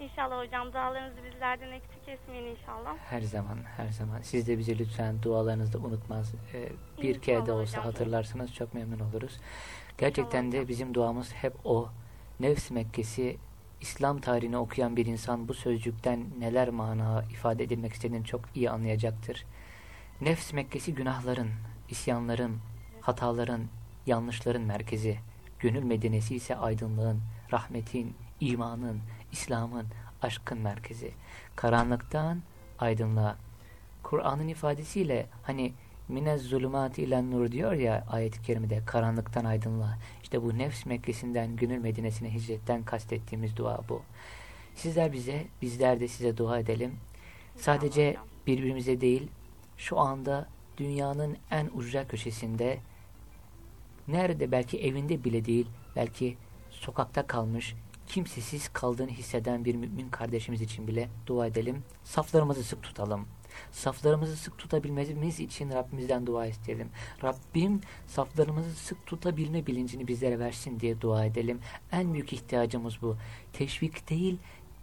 İnşallah hocam dualarınızı bizlerden eksik etmeyin inşallah. Her zaman, her zaman. Siz de bizi lütfen dualarınızda unutmaz. Ee, bir İnşallah kere de olsa hocam. hatırlarsanız çok memnun oluruz. Gerçekten İnşallah de bizim duamız hep o. Nefs Mekkesi, İslam tarihini okuyan bir insan bu sözcükten neler mana ifade edilmek istediğini çok iyi anlayacaktır. Nefs Mekkesi günahların, isyanların, hataların, yanlışların merkezi. Gönül medinesi ise aydınlığın, rahmetin, imanın, İslam'ın, aşkın merkezi. Karanlıktan aydınlığa. Kur'an'ın ifadesiyle hani minez zulümat ile nur diyor ya ayet-i kerimede karanlıktan aydınlığa. İşte bu nefs Mekkesi'nden gönül medinesine hicretten kastettiğimiz dua bu. Sizler bize, bizler de size dua edelim. Sadece birbirimize değil, şu anda dünyanın en ucra köşesinde, nerede belki evinde bile değil, belki sokakta kalmış, kimsesiz kaldığını hisseden bir mümin kardeşimiz için bile dua edelim. Saflarımızı sık tutalım. Saflarımızı sık tutabilmemiz için Rabbimizden dua isteyelim. Rabbim saflarımızı sık tutabilme bilincini bizlere versin diye dua edelim. En büyük ihtiyacımız bu. Teşvik değil,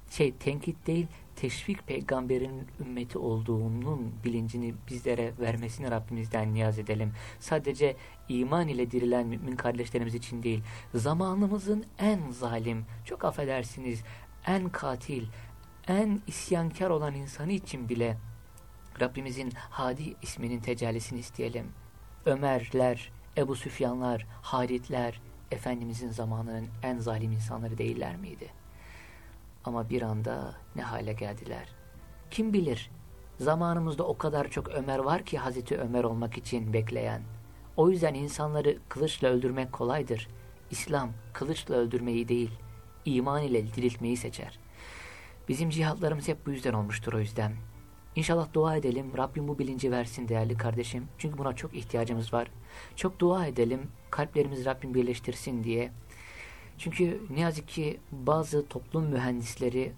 şey tenkit değil, teşvik peygamberin ümmeti olduğunun bilincini bizlere vermesini Rabbimizden niyaz edelim. Sadece iman ile dirilen mümin kardeşlerimiz için değil, zamanımızın en zalim, çok affedersiniz, en katil, en isyankar olan insanı için bile Rabbimizin Hadi isminin tecellisini isteyelim. Ömerler, Ebu Süfyanlar, Halitler, Efendimizin zamanının en zalim insanları değiller miydi? Ama bir anda ne hale geldiler? Kim bilir? Zamanımızda o kadar çok Ömer var ki Hazreti Ömer olmak için bekleyen. O yüzden insanları kılıçla öldürmek kolaydır. İslam kılıçla öldürmeyi değil, iman ile diriltmeyi seçer. Bizim cihatlarımız hep bu yüzden olmuştur o yüzden. İnşallah dua edelim. Rabbim bu bilinci versin değerli kardeşim. Çünkü buna çok ihtiyacımız var. Çok dua edelim. Kalplerimizi Rabbim birleştirsin diye. Çünkü ne yazık ki bazı toplum mühendisleri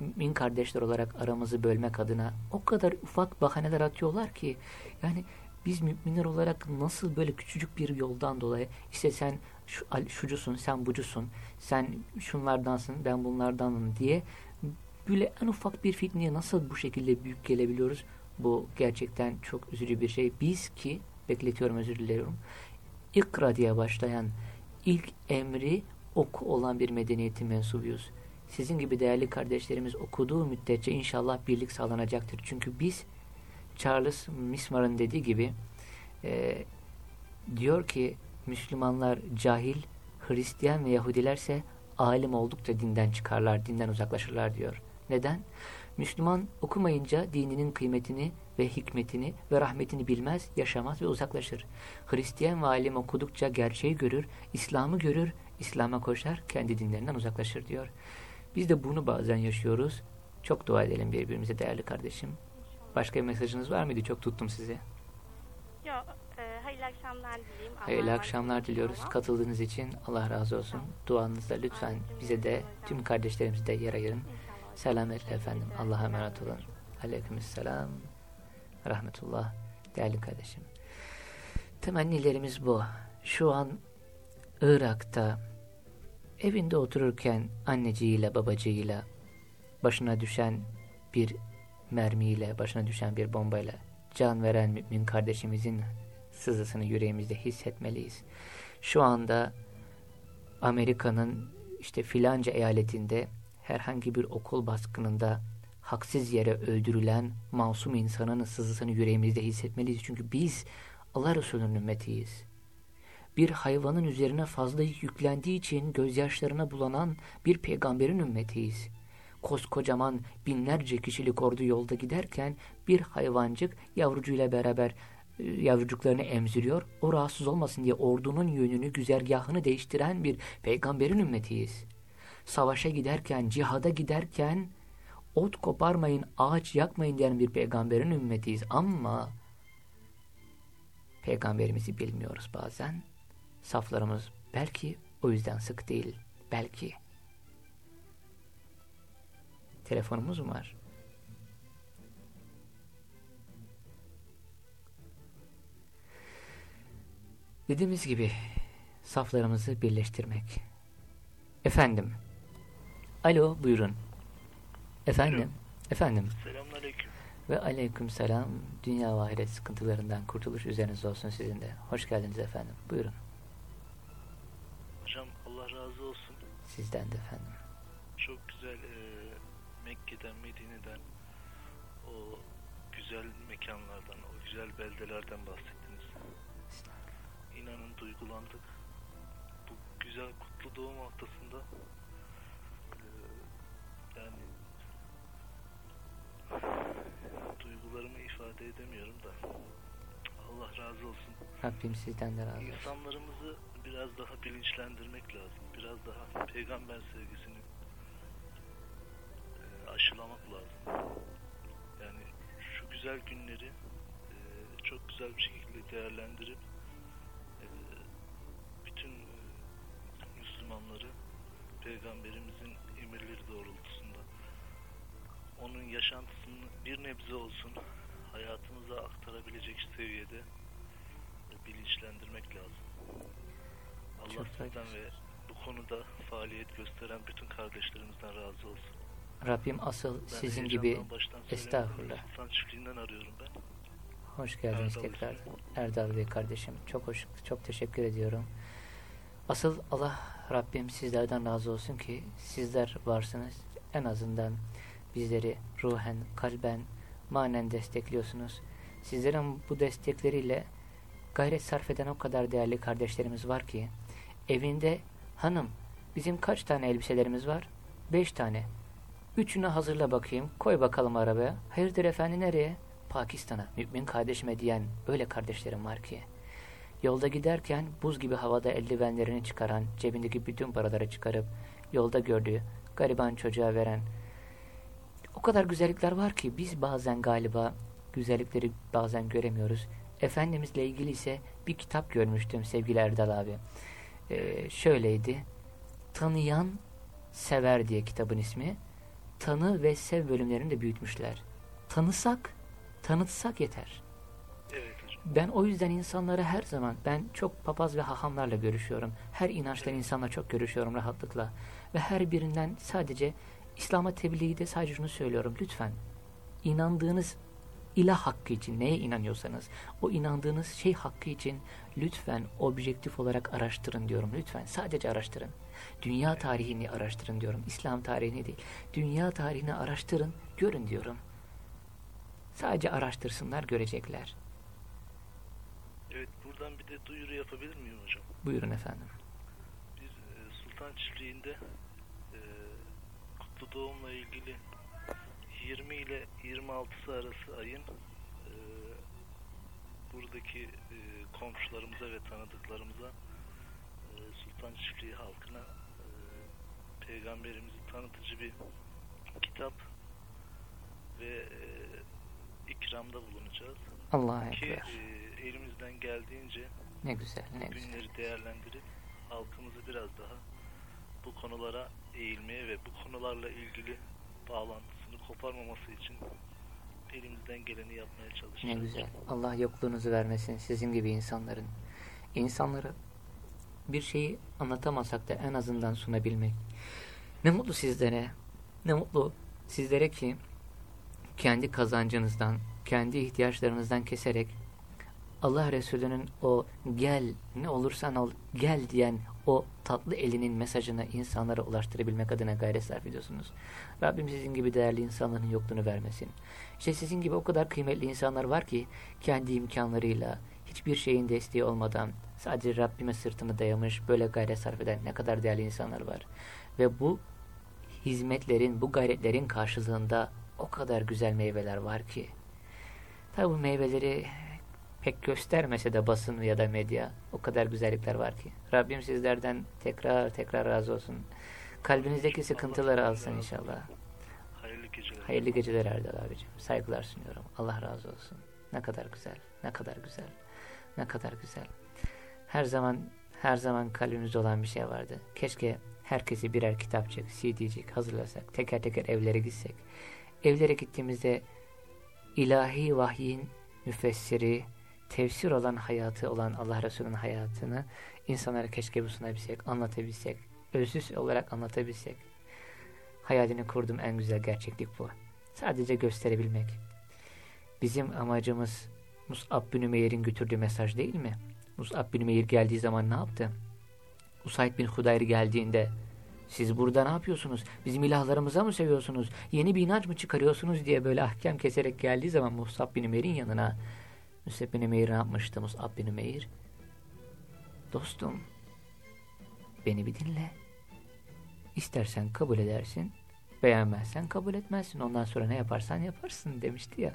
mümin kardeşler olarak aramızı bölmek adına o kadar ufak bahaneler atıyorlar ki yani biz müminler olarak nasıl böyle küçücük bir yoldan dolayı işte sen şu, şucusun, sen bucusun, sen şunlardansın, ben bunlardanım diye böyle en ufak bir fitneye nasıl bu şekilde büyük gelebiliyoruz? Bu gerçekten çok üzücü bir şey. Biz ki, bekletiyorum özür diliyorum, ikra diye başlayan ilk emri oku olan bir medeniyetin mensubuyuz. Sizin gibi değerli kardeşlerimiz okuduğu müddetçe inşallah birlik sağlanacaktır. Çünkü biz Charles Mismar'ın dediği gibi e, diyor ki Müslümanlar cahil, Hristiyan ve Yahudilerse alim oldukça dinden çıkarlar, dinden uzaklaşırlar diyor. Neden? Müslüman okumayınca dininin kıymetini ve hikmetini ve rahmetini bilmez, yaşamaz ve uzaklaşır. Hristiyan ve alim okudukça gerçeği görür, İslam'ı görür, İslam'a koşar, kendi dinlerinden uzaklaşır diyor. Biz de bunu bazen yaşıyoruz. Çok dua edelim birbirimize değerli kardeşim. Başka bir mesajınız var mıydı? Çok tuttum sizi. Yok, e, hayırlı akşamlar dileyim. Hayırlı akşamlar diliyoruz. inşallah. Katıldığınız için Allah razı olsun. Duanızda lütfen bize de tüm kardeşlerimize de yer ayırın. İnşallah. Selametle efendim. Allah'a emanet olun. Aleykümselam. Rahmetullah. Değerli kardeşim. Temennilerimiz bu. Şu an Irak'ta evinde otururken anneciğiyle babacığıyla başına düşen bir mermiyle, başına düşen bir bombayla can veren mümin kardeşimizin sızısını yüreğimizde hissetmeliyiz. Şu anda Amerika'nın işte filanca eyaletinde herhangi bir okul baskınında haksız yere öldürülen masum insanın sızısını yüreğimizde hissetmeliyiz. Çünkü biz Allah Resulü'nün ümmetiyiz. Bir hayvanın üzerine fazla yüklendiği için gözyaşlarına bulanan bir peygamberin ümmetiyiz. Koskocaman binlerce kişilik ordu yolda giderken bir hayvancık yavrucuyla beraber e, yavrucuklarını emziriyor. O rahatsız olmasın diye ordunun yönünü, güzergahını değiştiren bir peygamberin ümmetiyiz. Savaşa giderken, cihada giderken ot koparmayın, ağaç yakmayın diyen bir peygamberin ümmetiyiz. Ama peygamberimizi bilmiyoruz bazen. Saflarımız belki o yüzden sık değil. Belki. Telefonumuz mu var? Dediğimiz gibi saflarımızı birleştirmek. Efendim. Alo buyurun. Efendim. Efendim. Selamünaleyküm. Ve aleyküm selam. Dünya ve ahiret sıkıntılarından kurtuluş üzerinize olsun sizin de. Hoş geldiniz efendim. Buyurun. Hocam Allah razı olsun. Sizden de efendim. Çok güzel e, Mekke'den, Medine'den o güzel mekanlardan, o güzel beldelerden bahsettiniz. İnanın duygulandık. Bu güzel kutlu doğum haftasında e, yani duygularımı ifade edemiyorum da Allah razı olsun. Rabbim sizden de razı olsun. İnsanlarımızı biraz daha bilinçlendirmek lazım. Biraz daha peygamber sevgisini e, aşılamak lazım. Yani şu güzel günleri e, çok güzel bir şekilde değerlendirip e, bütün e, Müslümanları peygamberimizin emirleri doğrultusunda onun yaşantısını bir nebze olsun hayatımıza aktarabilecek seviyede bilinçlendirmek lazım. Allah Çok sizden ve bu konuda faaliyet gösteren bütün kardeşlerimizden razı olsun. Rabbim asıl Ben sizin gibi estağfurullah. Sultan Çiftliği'nden arıyorum ben. Hoş geldiniz Erdal tekrar. ismi. Erdal Bey kardeşim. Çok hoş, çok teşekkür ediyorum. Asıl Allah Rabbim sizlerden razı olsun ki sizler varsınız. En azından bizleri ruhen, kalben, manen destekliyorsunuz. Sizlerin bu destekleriyle gayret sarf eden o kadar değerli kardeşlerimiz var ki evinde hanım bizim kaç tane elbiselerimiz var? Beş tane. Üçünü hazırla bakayım. Koy bakalım arabaya. Hayırdır efendi nereye? Pakistan'a. Mümin kardeşime diyen öyle kardeşlerim var ki. Yolda giderken buz gibi havada eldivenlerini çıkaran, cebindeki bütün paraları çıkarıp yolda gördüğü gariban çocuğa veren o kadar güzellikler var ki biz bazen galiba güzellikleri bazen göremiyoruz. Efendimizle ilgili ise bir kitap görmüştüm sevgili Erdal abi. Ee, şöyleydi. Tanıyan sever diye kitabın ismi. Tanı ve sev bölümlerini de büyütmüşler. Tanısak, tanıtsak yeter. Evet. Ben o yüzden insanlara her zaman, ben çok papaz ve hahamlarla görüşüyorum. Her inançtan insanla çok görüşüyorum rahatlıkla. Ve her birinden sadece İslam'a tebliğde sadece şunu söylüyorum. Lütfen inandığınız ilah hakkı için neye inanıyorsanız o inandığınız şey hakkı için lütfen objektif olarak araştırın diyorum. Lütfen sadece araştırın. Dünya tarihini araştırın diyorum. İslam tarihini değil. Dünya tarihini araştırın, görün diyorum. Sadece araştırsınlar, görecekler. Evet buradan bir de duyuru yapabilir miyim hocam? Buyurun efendim. Biz e, Sultan Çiftliği'nde e, kutlu doğumla ilgili 20 ile 26'sı arası ayın e, buradaki komşularımıza ve tanıdıklarımıza e, Sultan Çiftliği halkına e, peygamberimizi tanıtıcı bir kitap ve e, ikramda bulunacağız. Allah'a Ki ekber. elimizden geldiğince Ne güzel, ne güzel. günleri değerlendirip halkımızı biraz daha bu konulara eğilmeye ve bu konularla ilgili bağlantısını koparmaması için elimizden geleni yapmaya Ne çalışacağız. güzel. Allah yokluğunuzu vermesin sizin gibi insanların. İnsanlara bir şeyi anlatamasak da en azından sunabilmek. Ne mutlu sizlere. Ne mutlu sizlere ki kendi kazancınızdan, kendi ihtiyaçlarınızdan keserek Allah Resulü'nün o gel ne olursan ol gel diyen o tatlı elinin mesajını insanlara ulaştırabilmek adına gayret sarf ediyorsunuz. Rabbim sizin gibi değerli insanların yokluğunu vermesin. İşte sizin gibi o kadar kıymetli insanlar var ki kendi imkanlarıyla hiçbir şeyin desteği olmadan sadece Rabbime sırtını dayamış böyle gayret sarf eden ne kadar değerli insanlar var. Ve bu hizmetlerin, bu gayretlerin karşılığında o kadar güzel meyveler var ki. Tabi bu meyveleri pek göstermese de basın ya da medya o kadar güzellikler var ki. Rabbim sizlerden tekrar tekrar razı olsun. Kalbinizdeki sıkıntıları alsın inşallah. Hayırlı geceler. Hayırlı geceler Erdal abicim. Saygılar sunuyorum. Allah razı olsun. Ne kadar güzel, ne kadar güzel, ne kadar güzel. Her zaman her zaman kalbimizde olan bir şey vardı. Keşke herkesi birer kitapçık, CD'cik hazırlasak, teker teker evlere gitsek. Evlere gittiğimizde ilahi vahyin müfessiri, tefsir olan hayatı olan Allah Resulü'nün hayatını insanlara keşke bu sunabilsek, anlatabilsek, özsüz olarak anlatabilsek. Hayalini kurdum en güzel gerçeklik bu. Sadece gösterebilmek. Bizim amacımız Mus'ab bin Ümeyr'in götürdüğü mesaj değil mi? Mus'ab bin Ümeyr geldiği zaman ne yaptı? Usayd bin Hudayr geldiğinde siz burada ne yapıyorsunuz? Bizim ilahlarımıza mı seviyorsunuz? Yeni bir inanç mı çıkarıyorsunuz diye böyle ahkam keserek geldiği zaman Mus'ab bin Ümeyr'in yanına Mus'ab bin Ümeyr ne yapmıştı Mus'ab? Dostum beni bir dinle. İstersen kabul edersin, beğenmezsen kabul etmezsin. Ondan sonra ne yaparsan yaparsın demişti ya.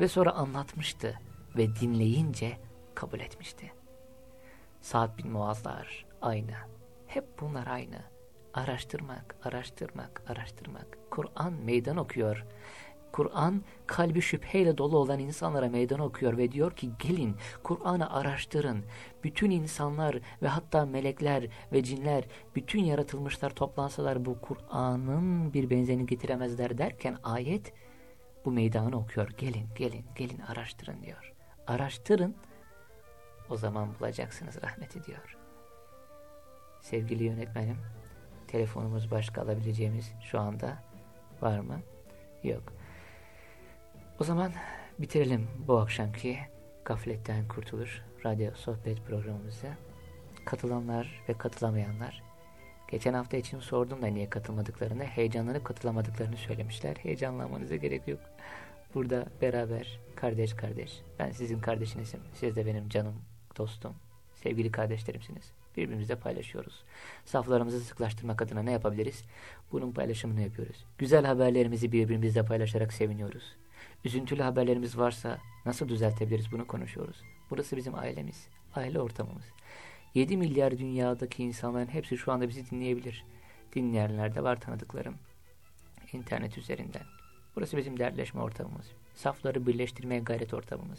Ve sonra anlatmıştı ve dinleyince kabul etmişti. Sa'd bin Muazlar aynı. Hep bunlar aynı. Araştırmak, araştırmak, araştırmak. Kur'an meydan okuyor. Kur'an kalbi şüpheyle dolu olan insanlara meydan okuyor ve diyor ki gelin Kur'an'ı araştırın. Bütün insanlar ve hatta melekler ve cinler bütün yaratılmışlar toplansalar bu Kur'an'ın bir benzerini getiremezler derken ayet bu meydanı okuyor. Gelin gelin gelin araştırın diyor. Araştırın o zaman bulacaksınız rahmeti diyor. Sevgili yönetmenim telefonumuz başka alabileceğimiz şu anda var mı? Yok. O zaman bitirelim bu akşamki Gafletten Kurtulur radyo sohbet programımızı. Katılanlar ve katılamayanlar geçen hafta için sordum da niye katılmadıklarını, heyecanlanıp katılamadıklarını söylemişler. Heyecanlanmanıza gerek yok. Burada beraber kardeş kardeş. Ben sizin kardeşinizim. Siz de benim canım, dostum, sevgili kardeşlerimsiniz. Birbirimizle paylaşıyoruz. Saflarımızı sıklaştırmak adına ne yapabiliriz? Bunun paylaşımını yapıyoruz. Güzel haberlerimizi birbirimizle paylaşarak seviniyoruz. Üzüntülü haberlerimiz varsa nasıl düzeltebiliriz bunu konuşuyoruz. Burası bizim ailemiz, aile ortamımız. 7 milyar dünyadaki insanların hepsi şu anda bizi dinleyebilir. Dinleyenler de var tanıdıklarım. İnternet üzerinden. Burası bizim dertleşme ortamımız. Safları birleştirmeye gayret ortamımız.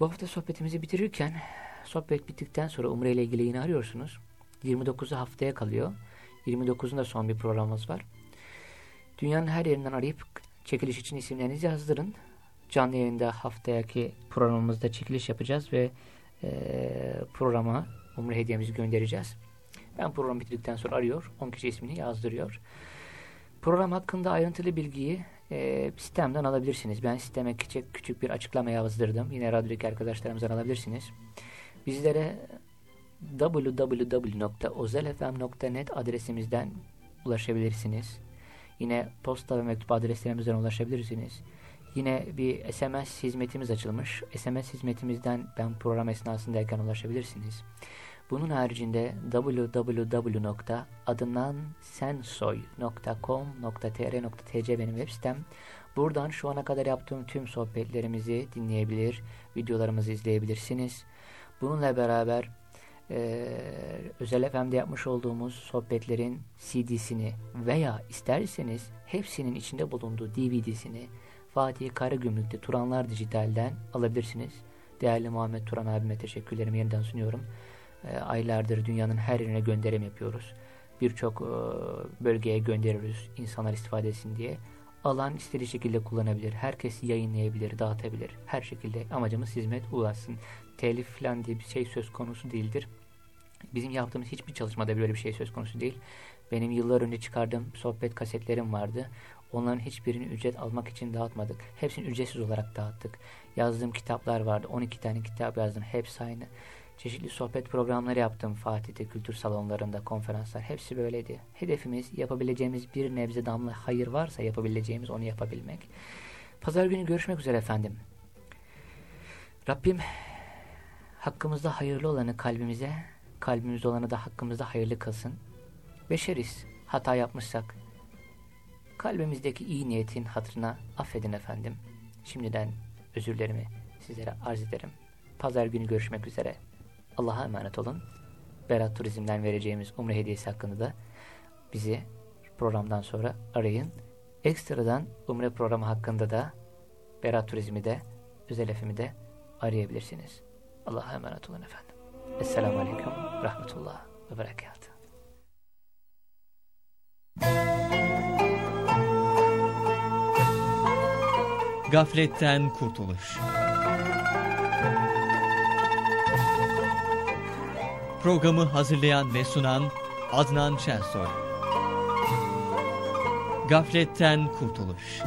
Bu hafta sohbetimizi bitirirken sohbet bittikten sonra Umre ile ilgili yine arıyorsunuz. 29'u haftaya kalıyor. 29'unda son bir programımız var. Dünyanın her yerinden arayıp çekiliş için isimlerinizi yazdırın. Canlı yayında haftaki programımızda çekiliş yapacağız ve e, programa Umre hediyemizi göndereceğiz. Ben program bitirdikten sonra arıyor. 10 kişi ismini yazdırıyor. Program hakkında ayrıntılı bilgiyi e, sistemden alabilirsiniz. Ben sisteme küçük, küçük bir açıklama yazdırdım. Yine radyodaki arkadaşlarımızdan alabilirsiniz. Bizlere www.ozelfm.net adresimizden ulaşabilirsiniz. Yine posta ve mektup adreslerimizden ulaşabilirsiniz. Yine bir SMS hizmetimiz açılmış. SMS hizmetimizden ben program esnasındayken ulaşabilirsiniz. Bunun haricinde www.adınansensoy.com.tr.tc benim web sitem. Buradan şu ana kadar yaptığım tüm sohbetlerimizi dinleyebilir, videolarımızı izleyebilirsiniz. Bununla beraber e, Özel FM'de yapmış olduğumuz sohbetlerin CD'sini veya isterseniz hepsinin içinde bulunduğu DVD'sini Fatih Karagümrük'te Turanlar Dijital'den alabilirsiniz. Değerli Muhammed Turan abime teşekkürlerimi yeniden sunuyorum. E, aylardır dünyanın her yerine gönderim yapıyoruz. Birçok e, bölgeye gönderiyoruz insanlar istifade etsin diye. Alan istediği şekilde kullanabilir. Herkes yayınlayabilir, dağıtabilir. Her şekilde amacımız hizmet ulaşsın. Telif falan diye bir şey söz konusu değildir. Bizim yaptığımız hiçbir çalışmada böyle bir şey söz konusu değil. Benim yıllar önce çıkardığım sohbet kasetlerim vardı. Onların hiçbirini ücret almak için dağıtmadık. Hepsini ücretsiz olarak dağıttık. Yazdığım kitaplar vardı. 12 tane kitap yazdım. Hepsi aynı. Çeşitli sohbet programları yaptım Fatih'te, kültür salonlarında, konferanslar. Hepsi böyleydi. Hedefimiz yapabileceğimiz bir nebze damla hayır varsa yapabileceğimiz onu yapabilmek. Pazar günü görüşmek üzere efendim. Rabbim hakkımızda hayırlı olanı kalbimize, kalbimizde olanı da hakkımızda hayırlı kılsın. Beşeriz. Hata yapmışsak kalbimizdeki iyi niyetin hatırına affedin efendim. Şimdiden özürlerimi sizlere arz ederim. Pazar günü görüşmek üzere. Allah'a emanet olun. Berat Turizm'den vereceğimiz umre hediyesi hakkında da bizi programdan sonra arayın. Ekstradan umre programı hakkında da Berat Turizm'i de özel efimi de arayabilirsiniz. Allah'a emanet olun efendim. Esselamu Aleyküm Rahmetullah ve Berekatuhu. Gafletten kurtuluş. Programı hazırlayan ve sunan Adnan Şensoy. Gafletten kurtuluş.